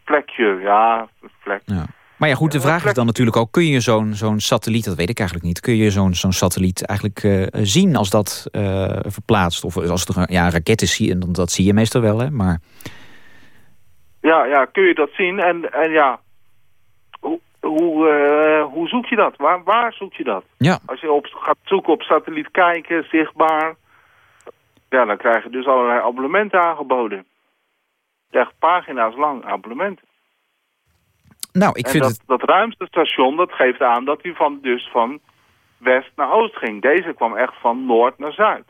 Vlekje, ja, een vlek. Ja. Maar ja, goed, de vraag is dan natuurlijk ook... kun je zo'n zo'n satelliet, dat weet ik eigenlijk niet... kun je zo'n zo'n satelliet eigenlijk uh, zien als dat uh, verplaatst? Of als het ja, raketten zie je, dat zie je meestal wel, hè? Maar... Ja, ja, kun je dat zien. En, en ja, hoe, uh, hoe zoek je dat? Waar, waar zoek je dat? Ja. Als je op, gaat zoeken op satelliet kijken, zichtbaar... ja, dan krijg je dus allerlei abonnementen aangeboden. Echt pagina's lang abonnementen. Nou, ik en vind dat, het... dat ruimste station, dat geeft aan dat hij van, dus van west naar oost ging. Deze kwam echt van noord naar zuid.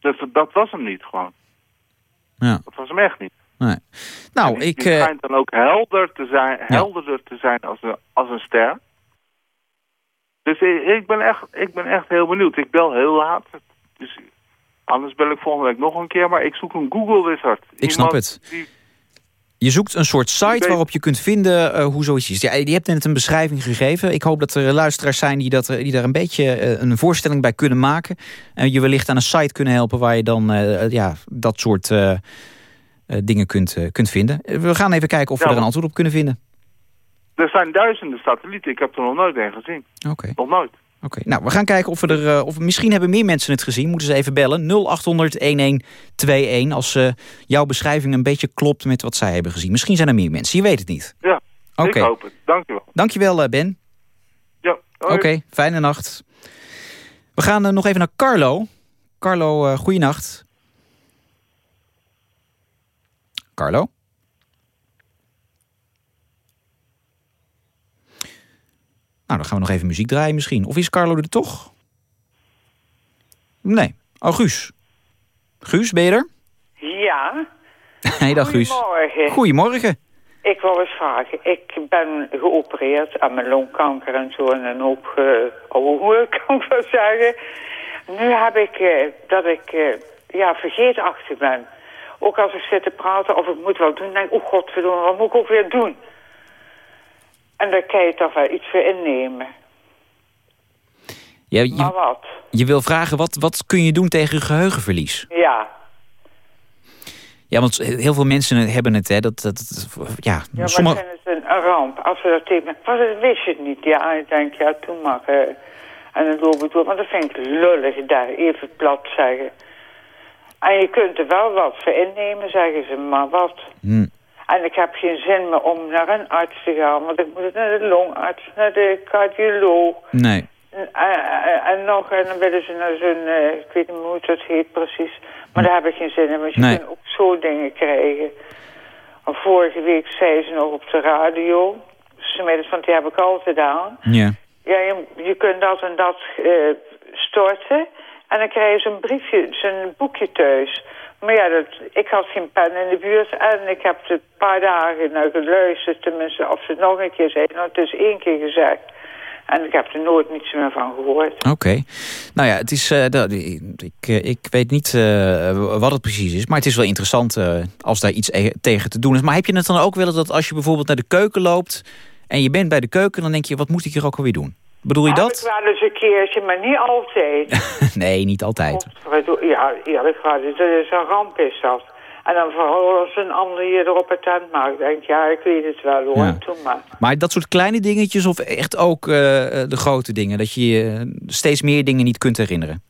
Dus dat, dat was hem niet gewoon. Ja. Dat was hem echt niet. Nee. Nou, ik... Die schijnt dan ook helder te zijn, helderder te zijn als een, als een ster. Dus ik, ik, ben echt, ik ben echt heel benieuwd. Ik bel heel laat. Dus anders bel ik volgende week nog een keer. Maar ik zoek een Google Wizard. Ik snap het. Die, je zoekt een soort site waarop je kunt vinden uh, hoe zoiets is. Ja, je hebt net een beschrijving gegeven. Ik hoop dat er luisteraars zijn die, dat, die daar een beetje uh, een voorstelling bij kunnen maken. En je wellicht aan een site kunnen helpen waar je dan uh, ja, dat soort dingen kunt, kunt vinden. We gaan even kijken of ja, we er een antwoord op kunnen vinden. Er zijn duizenden satellieten. Ik heb er nog nooit een gezien. Oké. Okay. Nog nooit. Oké, okay. nou, we gaan kijken of we er... Uh, of misschien hebben meer mensen het gezien. Moeten ze even bellen. 0800-1121 als uh, jouw beschrijving een beetje klopt met wat zij hebben gezien. Misschien zijn er meer mensen. Je weet het niet. Ja, okay. ik hoop het. Dankjewel. Dankjewel, uh, Ben. Ja, Oké, fijne nacht. We gaan nog even naar Carlo. Carlo, goeienacht. Carlo? Nou, dan gaan we nog even muziek draaien misschien. Of is Carlo er toch? Nee. Oh, Guus. Guus, ben je er? Ja. <laughs> Hey, dag Guus. Goedemorgen. Goedemorgen. ik wil eens vragen. Ik ben geopereerd aan mijn longkanker en zo en een hoop oude hoer, <laughs> kan ik wel zeggen. Nu heb ik eh, dat ik eh, ja, vergeetachtig ben. Ook als ik zit te praten of ik moet wel doen, denk ik, oh godverdomme, wat moet ik ook weer doen? En daar kan je toch wel iets voor innemen. Ja, je, Maar wat? je wil vragen, wat, wat kun je doen tegen geheugenverlies? Ja. Ja, want heel veel mensen hebben het, hè. Dat, dat, ja, Ja, maar sommige... dan het een, ramp. Als we dat tegen... Dat wist je het niet. Ja, ik denk, ja, toen maar. eh, en dan loop ik door. Maar dat vind ik lullig daar, even plat zeggen. En je kunt er wel wat voor innemen, zeggen ze, maar wat? Hm. En ik heb geen zin meer om naar een arts te gaan. Want ik moet naar de longarts, naar de cardioloog. Nee. En, en- en nog, en dan willen ze naar zo'n, eh, ik weet niet hoe dat heet precies. Maar daar heb ik geen zin in, want je Nee. kunt ook zo dingen krijgen. En vorige week zei ze nog op de radio, smiddags, want die heb ik altijd aan. Ja. Ja, je, je kunt dat en dat eh, storten. En dan krijg je zo'n briefje, zo'n boekje thuis. Maar ja, dat, ik had geen pen in de buurt. En ik heb er een paar dagen naar geluisterd. Tenminste, of ze het nog een keer zei. Nou, het is één keer gezegd. En ik heb er nooit niets meer van gehoord. Oké. Nou ja, het is, eh, ik, eh, ik weet niet eh, wat het precies is. Maar het is wel interessant als daar iets e- tegen te doen is. Maar heb je het dan ook wel eens dat als je bijvoorbeeld naar de keuken loopt... en je bent bij de keuken, dan denk je, wat moet ik hier ook alweer doen? Bedoel je Heb dat? ik wel eens een keertje, maar niet altijd. <laughs> nee, niet altijd. ja, eerlijk gezegd, dat is een ramp is dat. En dan vooral als een ander je erop attent maakt. Denk ik, ja, ik weet het wel hoor, Ja. maar. Maar dat soort kleine dingetjes of echt ook eh, de grote dingen? Dat je je steeds meer dingen niet kunt herinneren?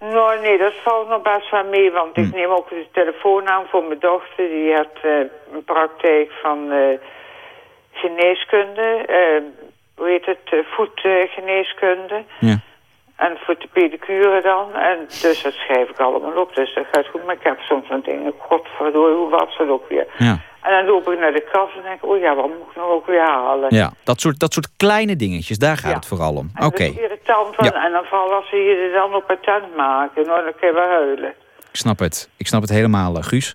Nou, nee, dat valt nog best wel mee, want Hm. ik neem ook de telefoon aan voor mijn dochter. Die heeft eh, een praktijk van eh, geneeskunde, eh, hoe heet het, eh, voetgeneeskunde. Ja. En voor de pedicure dan. En dus dat schrijf ik allemaal op, dus dat gaat goed. Maar ik heb soms van dingen, godverdorie, hoe was dat ook weer? Ja. En dan loop ik naar de kast en denk ik, oh ja, wat moet ik nou ook weer halen? Ja, dat soort, dat soort kleine dingetjes, daar gaat het vooral om. Oké, Dat is irritant, van, Ja. en dan vooral als ze je dan op attent maken, nou, dan kun je wel huilen. ik snap het. Ik snap het helemaal, eh, Guus.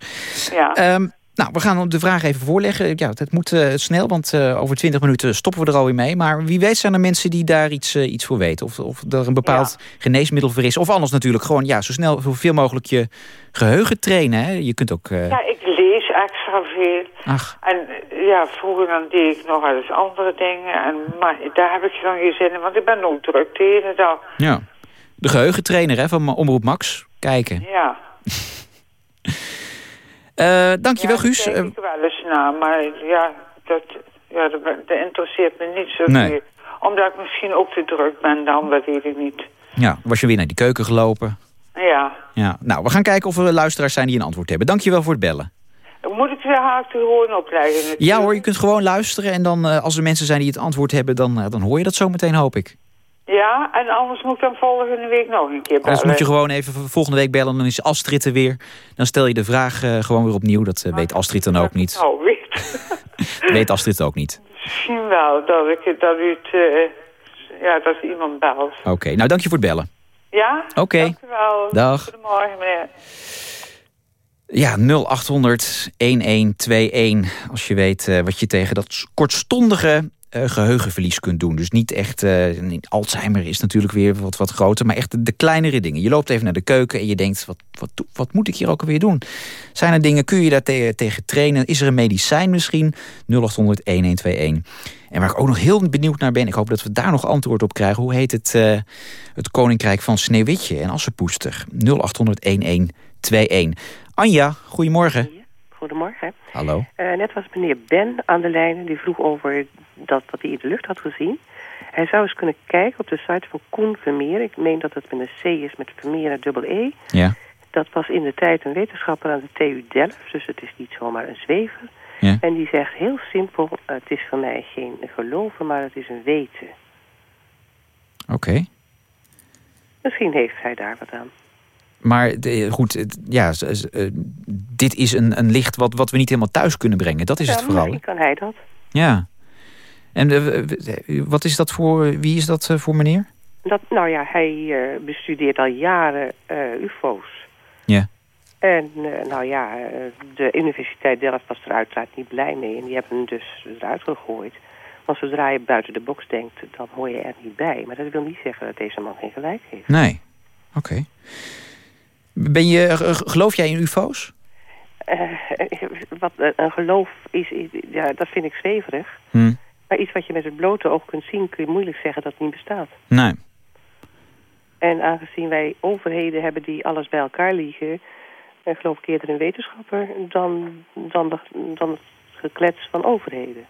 Ja. Ehm, nou, we gaan de vraag even voorleggen. Ja, het moet eh, snel, want eh, over 20 minuten stoppen we er alweer mee. Maar wie weet zijn er mensen die daar iets, eh, iets voor weten. Of, of er een bepaald geneesmiddel voor is. Of anders natuurlijk gewoon ja, zo snel, zoveel mogelijk je geheugen trainen. Hè? Je kunt ook... Ja, ik lees extra veel. Ach. En ja, vroeger dan deed ik nog wel eens andere dingen. En, maar daar heb ik dan geen zin in, want ik ben ook druk de hele dag. ja. De geheugentrainer hè, van Omroep Max. Kijken. Ja, <laughs> Eh dankjewel, Guus. daar Eh, kijk ik wel eens naar. Maar ja, dat, ja, dat, dat interesseert me niet zo Nee. Omdat ik misschien ook te druk ben dan, dat weet ik niet. ja, was je weer naar die keuken gelopen? Ja. Ja. Nou, we gaan kijken of er luisteraars zijn die een antwoord hebben. Dankjewel voor het bellen. Moet ik de haak gewoon opleggen? natuurlijk? Ja hoor, je kunt gewoon luisteren. En dan, eh, als er mensen zijn die het antwoord hebben, dan, eh, dan hoor je dat zo meteen, hoop ik. Ja, en anders moet ik dan volgende week nog een keer bellen. Anders moet je gewoon even volgende week bellen. Dan is Astrid er weer. Dan stel je de vraag eh, gewoon weer opnieuw. Dat eh, weet Astrid dan ook niet. Oh, weet. <laughs> <laughs> Weet Astrid ook niet. Misschien wel dat, ik, dat u het... eh, ja, dat iemand belt. Oké, nou dank je voor het bellen. Ja? Oké. Dank u wel. Dag. Goedemorgen, meneer. Ja, 0800 1121. Als je weet wat je tegen dat kortstondige eh, geheugenverlies kunt doen. Dus niet echt, eh, Alzheimer is natuurlijk weer wat, wat groter, maar echt de, kleinere dingen. Je loopt even naar de keuken en je denkt, wat, wat, wat moet ik hier ook alweer doen? Zijn er dingen, kun je daar te- tegen trainen? Is er een medicijn misschien? 0800 1121. En waar ik ook nog heel benieuwd naar ben, ik hoop dat we daar nog antwoord op krijgen. Hoe heet het, eh, het Koninkrijk van Sneeuwwitje en Assepoester? 0800 1121. Anja, goedemorgen. Goedemorgen. Hallo. Eh, net was meneer Ben aan de lijn. Die vroeg over dat wat hij in de lucht had gezien. Hij zou eens kunnen kijken op de site van Koen Vermeer. Ik meen dat het met een C is met Vermeer en dubbel E. Ja. Dat was in de tijd een wetenschapper aan de TU Delft. Dus het is niet zomaar een zwever. Ja. En die zegt heel simpel... het is voor mij geen geloven, maar het is een weten. Oké. Misschien heeft hij daar wat aan. Maar de- goed, het- ja, z- z- eh, dit is een, een licht wat, wat we niet helemaal thuis kunnen brengen. Dat is ja, het vooral. misschien kan hij dat. Ja. En eh, wat is dat voor, wie is dat eh, voor meneer? dat nou ja, hij eh, bestudeert al jaren eh, ufo's. Ja. En eh, nou ja, eh, de Universiteit Delft was er uiteraard niet blij mee. En die hebben hem dus eruit gegooid. Want zodra je buiten de box denkt, dan hoor je er niet bij. Maar dat wil niet zeggen dat deze man geen gelijk heeft. Nee. Oké. Ben je, eh, geloof jij in ufo's? Eh, wat eh, een geloof is, ja, dat vind ik zweverig. Hm. Maar iets wat je met het blote oog kunt zien, kun je moeilijk zeggen dat het niet bestaat. Nee. En aangezien wij overheden hebben die alles bij elkaar liegen... en geloof ik eerder een wetenschapper dan, dan, de- dan het geklets van overheden.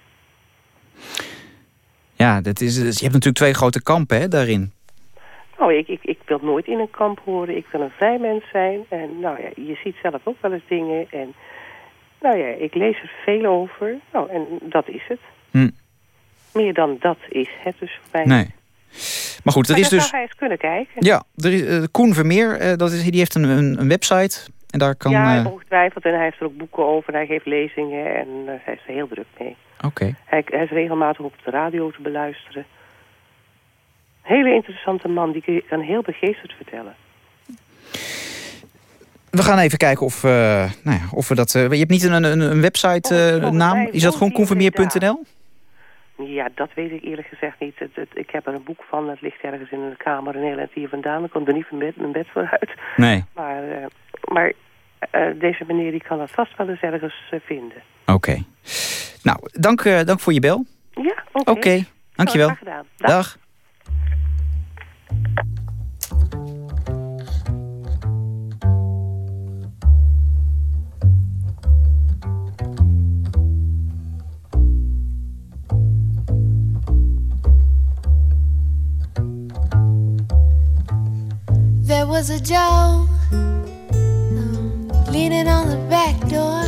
Ja, dat is, je hebt natuurlijk twee grote kampen hè, daarin. Nou, ik, ik, ik wil nooit in een kamp horen. Ik wil een vrij mens zijn. En nou ja, je ziet zelf ook wel eens dingen. En nou ja, ik lees er veel over. Nou, en dat is het. Hm. Meer dan dat is het dus voor mij. Nee. Maar goed, er Maar is dus... zou hij eens kunnen kijken. Ja, er is, eh, Koen Vermeer, eh, dat is, die heeft een, een, een website. En daar kan... ja, eh, ongetwijfeld. En hij heeft er ook boeken over. En hij geeft lezingen. En hij is er heel druk mee. Oké. Hij, hij is regelmatig op de radio te beluisteren. Hele interessante man. Die kan heel begeesterd vertellen. We gaan even kijken of, eh, nou ja, of we dat... eh, je hebt niet een, een, een website eh, volgens naam? Is dat gewoon in koenvermeer.nl? Ja, dat weet ik eerlijk gezegd niet. Het, het- ik heb er een boek van, het ligt ergens in een kamer heel eind hier vandaan. Ik kon er niet van bed, mijn bed vooruit. Nee. Maar, eh, maar eh, deze meneer die kan dat vast wel eens ergens eh, vinden. Oké. Nou, dank, eh, dank voor je bel. Ja, oké. Oké, dankjewel. Nou, graag gedaan. Dag. Dag. There was a Joe um, leaning on the back door.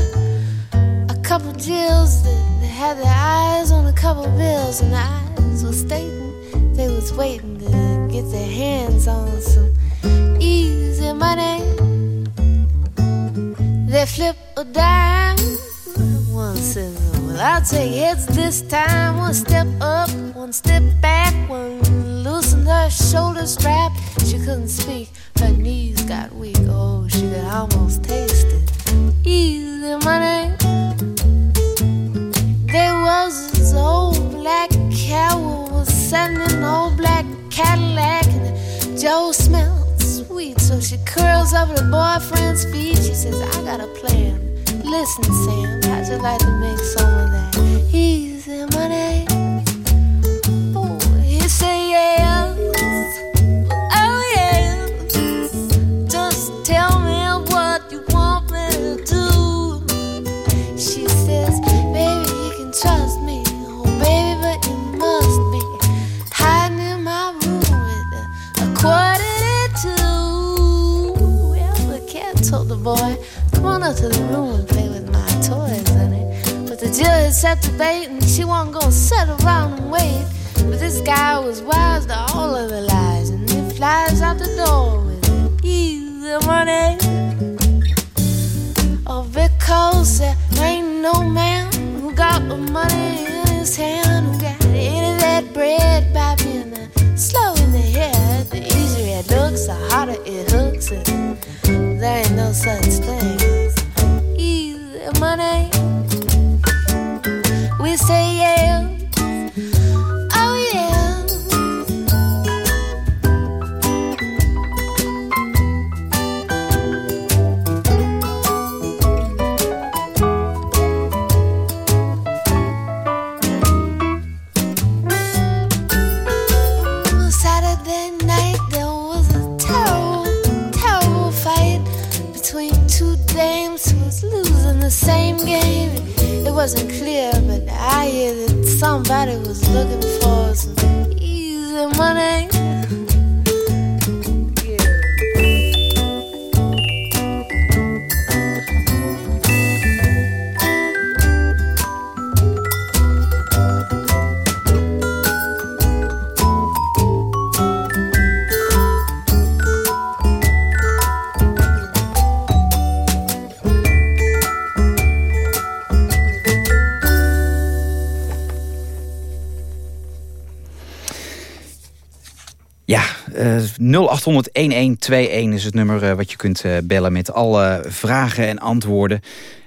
A couple Jills that, had their eyes on a couple bills, and the eyes were stating they was waiting to get their hands on some easy money. They flip a dime. One says, Well, I'll take heads this time. One step up, one step back, one loosened her shoulder strap. She couldn't speak, her knees got weak. Oh, she could almost taste it. Easy money. There was this old black cow was sitting in an old black Cadillac, and Joe smelled sweet, so she curls up her boyfriend's feet. She says, I got a plan. Listen, Sam, how'd you like to make some of that easy money? captivating. She won't go sit around and wait. But this guy was wild. Ja, uh, 0800-1121 is het nummer uh, wat je kunt uh, bellen met alle vragen en antwoorden.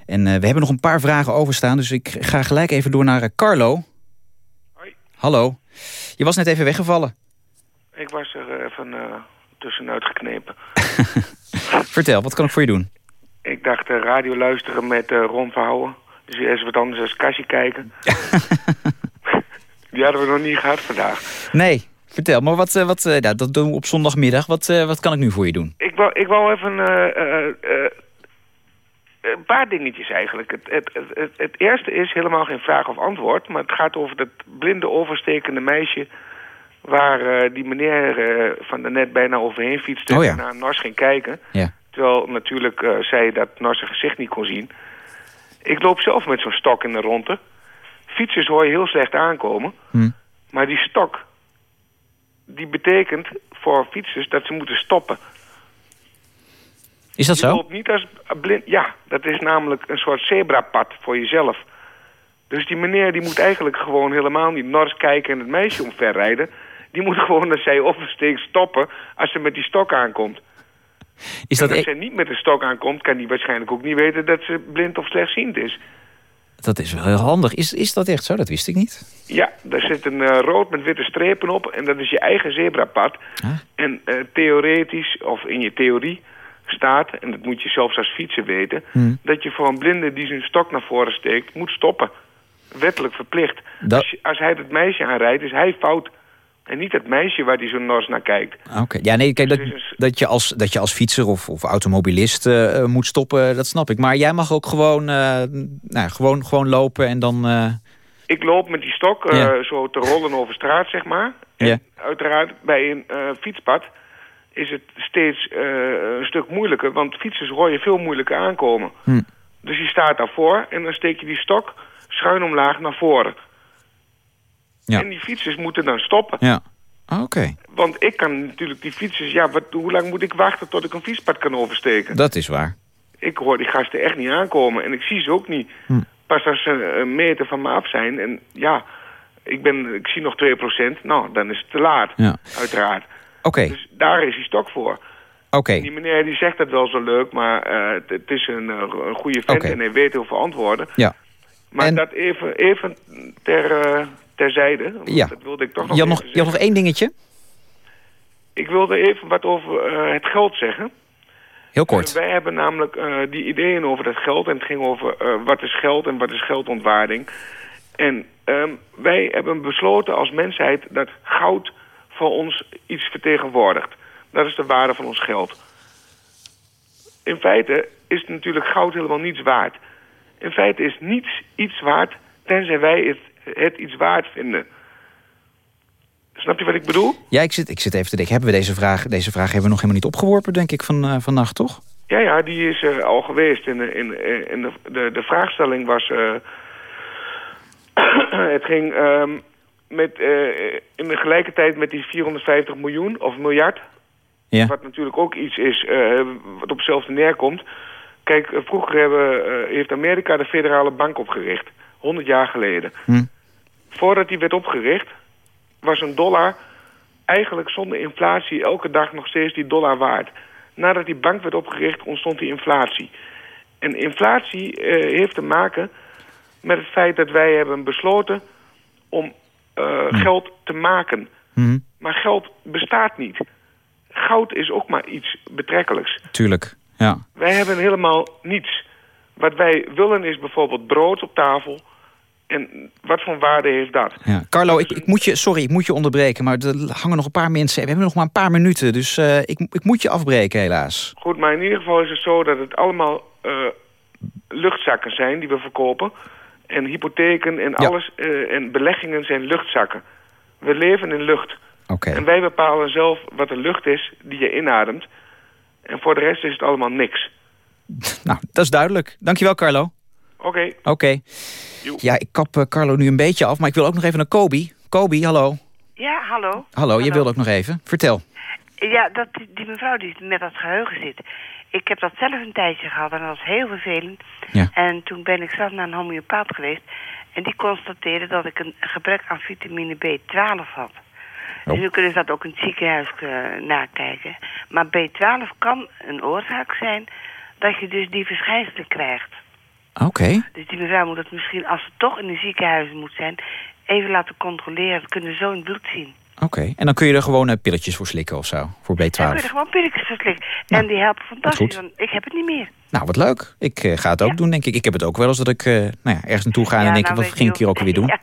En we hebben nog een paar vragen overstaan, dus ik ga gelijk even door naar Carlo. Hoi. Hallo. Je was net even weggevallen. Ik was er even tussenuit geknepen. <laughs> Vertel, wat kan ik voor je doen? Ik dacht radio luisteren met Ron Verhouwen. Dus eerst wat anders als Cassie kijken. <laughs> <laughs> Die hadden we nog niet gehad vandaag. Nee, vertel. Maar wat, wat nou, dat doen we op zondagmiddag. Wat, wat kan ik nu voor je doen? Ik wou, ik wou even... een paar dingetjes eigenlijk. Het, het, het, het, eerste is helemaal geen vraag of antwoord... maar het gaat over dat blinde overstekende meisje... waar die meneer van daarnet bijna overheen fietste... Oh ja. en naar Nors ging kijken. Ja. Terwijl natuurlijk zei dat Nors zijn gezicht niet kon zien. Ik loop zelf met zo'n stok in de ronde. Fietsers hoor je heel slecht aankomen. Hm. Maar die stok, die betekent voor fietsers dat ze moeten stoppen. Is dat je zo? loopt niet als blind. Ja, dat is namelijk een soort zebrapad voor jezelf. Dus die meneer die moet eigenlijk gewoon helemaal niet nors kijken en het meisje omverrijden. Die moet <laughs> gewoon als zij oversteekt stoppen als ze met die stok aankomt. Is en dat, als e- zij niet met de stok aankomt, kan die waarschijnlijk ook niet weten dat ze blind of slechtziend is. Dat is wel heel handig. Is, is dat echt zo? Dat wist ik niet. Ja, daar zit een eh, rood met witte strepen op en dat is je eigen zebrapad. Huh? En eh, theoretisch, of in je theorie, staat, en dat moet je zelfs als fietser weten... Hm. dat je voor een blinde die zijn stok naar voren steekt, moet stoppen. Wettelijk verplicht. Dat- Als, je- als hij het meisje aanrijdt, is hij fout. En niet het meisje waar hij zo nors naar kijkt. Oké. Ja, nee, kijk, dat, Dus dat, je als, dat je als fietser of, of automobilist eh, eh, moet stoppen, dat snap ik. Maar jij mag ook gewoon, eh, nou, gewoon, gewoon lopen en dan... eh, Ik loop met die stok eh, Ja. zo te rollen over straat, zeg maar. En Ja. uiteraard bij een eh, fietspad is het steeds eh, een stuk moeilijker. Want fietsers hoor je veel moeilijker aankomen. Hm. Dus je staat daarvoor en dan steek je die stok schuin omlaag naar voren. Ja. En die fietsers moeten dan stoppen. ja. Ah, Oké, Want ik kan natuurlijk die fietsers... Ja, wat, hoe lang moet ik wachten tot ik een fietspad kan oversteken? dat is waar. Ik hoor die gasten echt niet aankomen. En ik zie ze ook niet. Hm. Pas als ze een meter van me af zijn. En ja, ik, ben, ik zie nog 2%. Nou, dan is het te laat. Ja. Uiteraard. Oké, Dus daar is die stok voor. oké. Die meneer die zegt dat wel zo leuk. Maar eh, het, is een, eh, een goede vent en hij weet heel veel antwoorden. Ja. Maar En- dat even, even ter, eh, terzijde. Ja. Dat wilde ik toch nog Je had nog, je had nog één dingetje? Ik wilde even wat over eh, het geld zeggen. Heel kort. Eh, wij hebben namelijk eh, die ideeën over dat geld. En het ging over wat is geld en wat is geldontwaarding. En ehm, wij hebben besloten als mensheid dat goud voor ons iets vertegenwoordigt. Dat is de waarde van ons geld. In feite is natuurlijk goud helemaal niets waard. In feite is niets iets waard tenzij wij het, het iets waard vinden. Snap je wat ik bedoel? Ja, ik zit, ik zit even te denken. Hebben we deze vraag, deze vraag hebben we nog helemaal niet opgeworpen, denk ik, van, eh, vannacht, toch? Ja, ja, die is eh, al geweest. In, de- in, eh, in de, de, de vraagstelling was... <clears throat> het ging ehm, met, in de gelijkertijd met die 450 miljoen of miljard... Ja. wat natuurlijk ook iets is wat op hetzelfde neerkomt. Kijk, vroeger hebben, heeft Amerika de federale bank opgericht. 100 jaar geleden. Hm. Voordat die werd opgericht, was een dollar eigenlijk zonder inflatie elke dag nog steeds die dollar waard. Nadat die bank werd opgericht, ontstond die inflatie. En inflatie eh, heeft te maken met het feit dat wij hebben besloten om eh, geld te maken. Mhm. Maar geld bestaat niet. Goud is ook maar iets betrekkelijks. Tuurlijk, ja. Wij hebben helemaal niets. Wat wij willen is bijvoorbeeld brood op tafel. En wat voor waarde heeft dat? ja. Carlo, ik, ik moet je, sorry, ik moet je onderbreken, maar er hangen nog een paar mensen. We hebben nog maar een paar minuten, dus eh, ik, ik moet je afbreken, helaas. Goed, maar in ieder geval is het zo dat het allemaal eh, luchtzakken zijn die we verkopen. En hypotheken en Ja. alles eh, en beleggingen zijn luchtzakken. We leven in lucht. En wij bepalen zelf wat de lucht is die je inademt. En voor de rest is het allemaal niks. <laughs> Nou, dat is duidelijk. Dankjewel, Carlo. Oké, Oké. Ja, ik kap eh, Carlo nu een beetje af, maar ik wil ook nog even naar Kobi. Kobi, hallo. Ja, hallo. Hallo, je wilde ook nog even. Vertel. Ja, dat, die mevrouw die met dat geheugen zit. Ik heb dat zelf een tijdje gehad en dat was heel vervelend. Ja. En toen ben ik zelf naar een homeopaat geweest. En die constateerde dat ik een gebrek aan vitamine B12 had. Dus nu kunnen ze dat ook in het ziekenhuis eh, nakijken. Maar B12 kan een oorzaak zijn dat je dus die verschijnselen krijgt. Oké. Dus die mevrouw moet het misschien, als ze toch in een ziekenhuis moet zijn... even laten controleren. Dat kunnen zo in het bloed zien. Oké. En dan kun je er gewoon eh, pilletjes voor slikken of zo, voor Dan kun je B12. er gewoon pilletjes voor slikken. En die helpen fantastisch, want ik heb het niet meer. Nou, wat leuk. Ik eh, ga het ook doen, denk ik. Ik heb het ook wel eens dat ik eh, nou ja, ergens naartoe ga en Ja, denk ik, nou, wat ging ik hier ook weer doen? <laughs> Ja,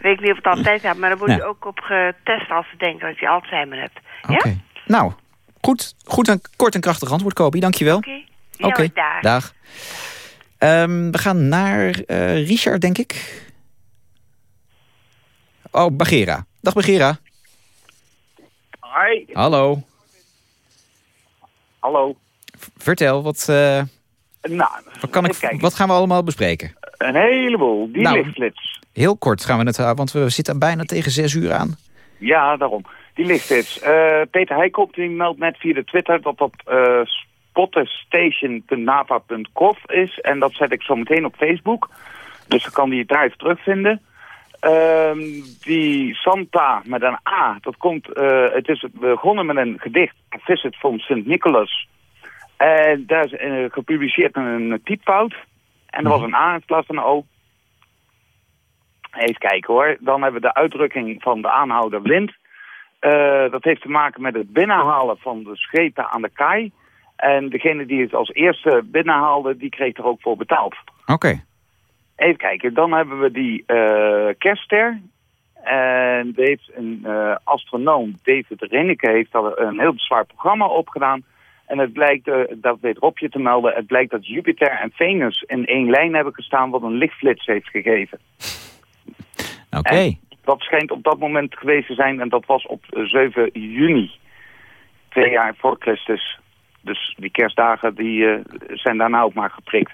weet ik niet of het altijd hebt, maar dan word je Ja. ook op getest als ze denken dat je Alzheimer hebt. Oké. Nou, goed, goed en kort en krachtig antwoord, Kobi. Dankjewel. Oké. Ja, dag. Dag. Ehm, we gaan naar eh, Richard, denk ik. Oh, Bagera. Dag, Bagera. Hi. Hallo. Hallo. Vertel, wat, eh, Nou, wat, kan ik, wat gaan we allemaal bespreken? Een heleboel. Die Nou. lichtflits. Heel kort gaan we het, uh, want we zitten bijna tegen zes uur aan. Ja, daarom. Die lichtflits. Eh, Peter Heikop die meldt net via de Twitter dat dat uh, spottestation.napa.gov is. En dat zet ik zo meteen op Facebook. Dus dan kan die even terugvinden. Ehm, die Santa met een A, dat komt, eh, het is begonnen met een gedicht, Visit from St. Nicholas. En daar is eh, gepubliceerd met een typfout. En er was een A in plaats van een O. Even kijken hoor. Dan hebben we de uitdrukking van de aanhouder wind. Eh, dat heeft te maken met het binnenhalen van de schepen aan de kaai. En degene die het als eerste binnenhaalde, die kreeg er ook voor betaald. Oké. Even kijken, dan hebben we die kerstster. En heeft een eh, astronoom, David Renneke, heeft al een heel zwaar programma opgedaan. En het blijkt, eh, dat weet Robje te melden, het blijkt dat Jupiter en Venus in één lijn hebben gestaan wat een lichtflits heeft gegeven. Oké. Dat schijnt op dat moment geweest te zijn en dat was op eh, 7 juni. Twee jaar voor Christus. Dus die kerstdagen die, eh, zijn daarna ook maar geprikt.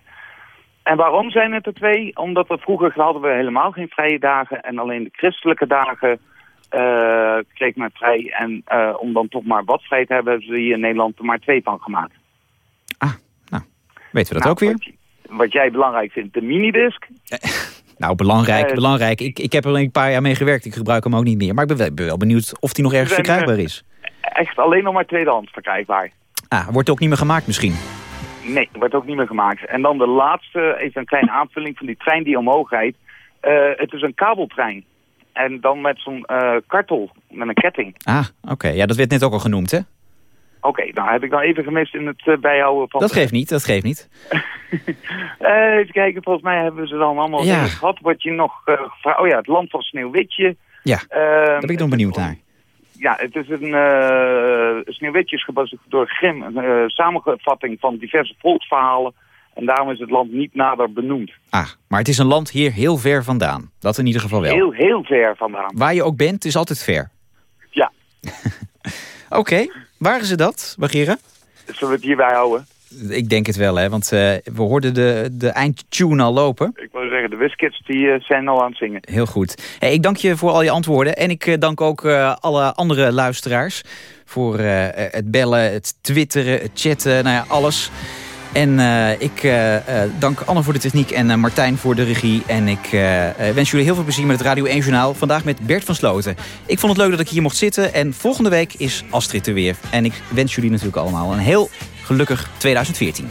En waarom zijn het er twee? Omdat we vroeger hadden we helemaal geen vrije dagen en alleen de christelijke dagen eh, kreeg men vrij. En eh, om dan toch maar wat vrij te hebben, hebben ze hier in Nederland er maar twee van gemaakt. Weten we dat Nou, ook weer? Wat, wat jij belangrijk vindt, de minidisc. <laughs> Nou, belangrijk, belangrijk. Ik, ik heb er een paar jaar mee gewerkt. Ik gebruik hem ook niet meer. Maar ik ben wel, ben wel benieuwd of die nog ergens verkrijgbaar is. Echt alleen nog maar tweedehands verkrijgbaar. Ah, wordt ook niet meer gemaakt misschien. Nee, wordt ook niet meer gemaakt. En dan de laatste, even een kleine aanvulling van die trein die omhoog rijdt. Eh, het is een kabeltrein. En dan met zo'n eh, kartel, met een ketting. Ah, oké. Ja, dat werd net ook al genoemd, hè? Oké, nou heb ik dan even gemist in het eh, bijhouden van... Dat geeft niet, dat geeft niet. <laughs> Even kijken, volgens mij hebben ze dan allemaal Ja. gehad. Wat je nog... oh ja, het land van Sneeuwwitje. Ja, daar ben ik dan benieuwd naar. Ja, het is een uh, Sneeuwwitje is gebaseerd door Grimm. Een eh, samenvatting van diverse volksverhalen. En daarom is het land niet nader benoemd. Ah, maar het is een land hier heel ver vandaan. Dat in ieder geval wel. Heel, heel ver vandaan. Waar je ook bent, is altijd ver. Ja. <laughs> Oké, waar is dat, Bagera? Zullen we het hierbij houden? Ik denk het wel, hè, want eh, we hoorden de, de eindtune al lopen. Ik wou zeggen, de Whiskits die, eh, zijn al aan het zingen. Heel goed. Hey, ik dank je voor al je antwoorden. En ik eh, dank ook alle andere luisteraars voor het bellen, het twitteren, het chatten, nou ja, alles. En ik dank Anne voor de techniek en Martijn voor de regie. En ik wens jullie heel veel plezier met het Radio 1 Journaal. Vandaag met Bert van Sloten. Ik vond het leuk dat ik hier mocht zitten. En volgende week is Astrid er weer. En ik wens jullie natuurlijk allemaal een heel gelukkig 2014.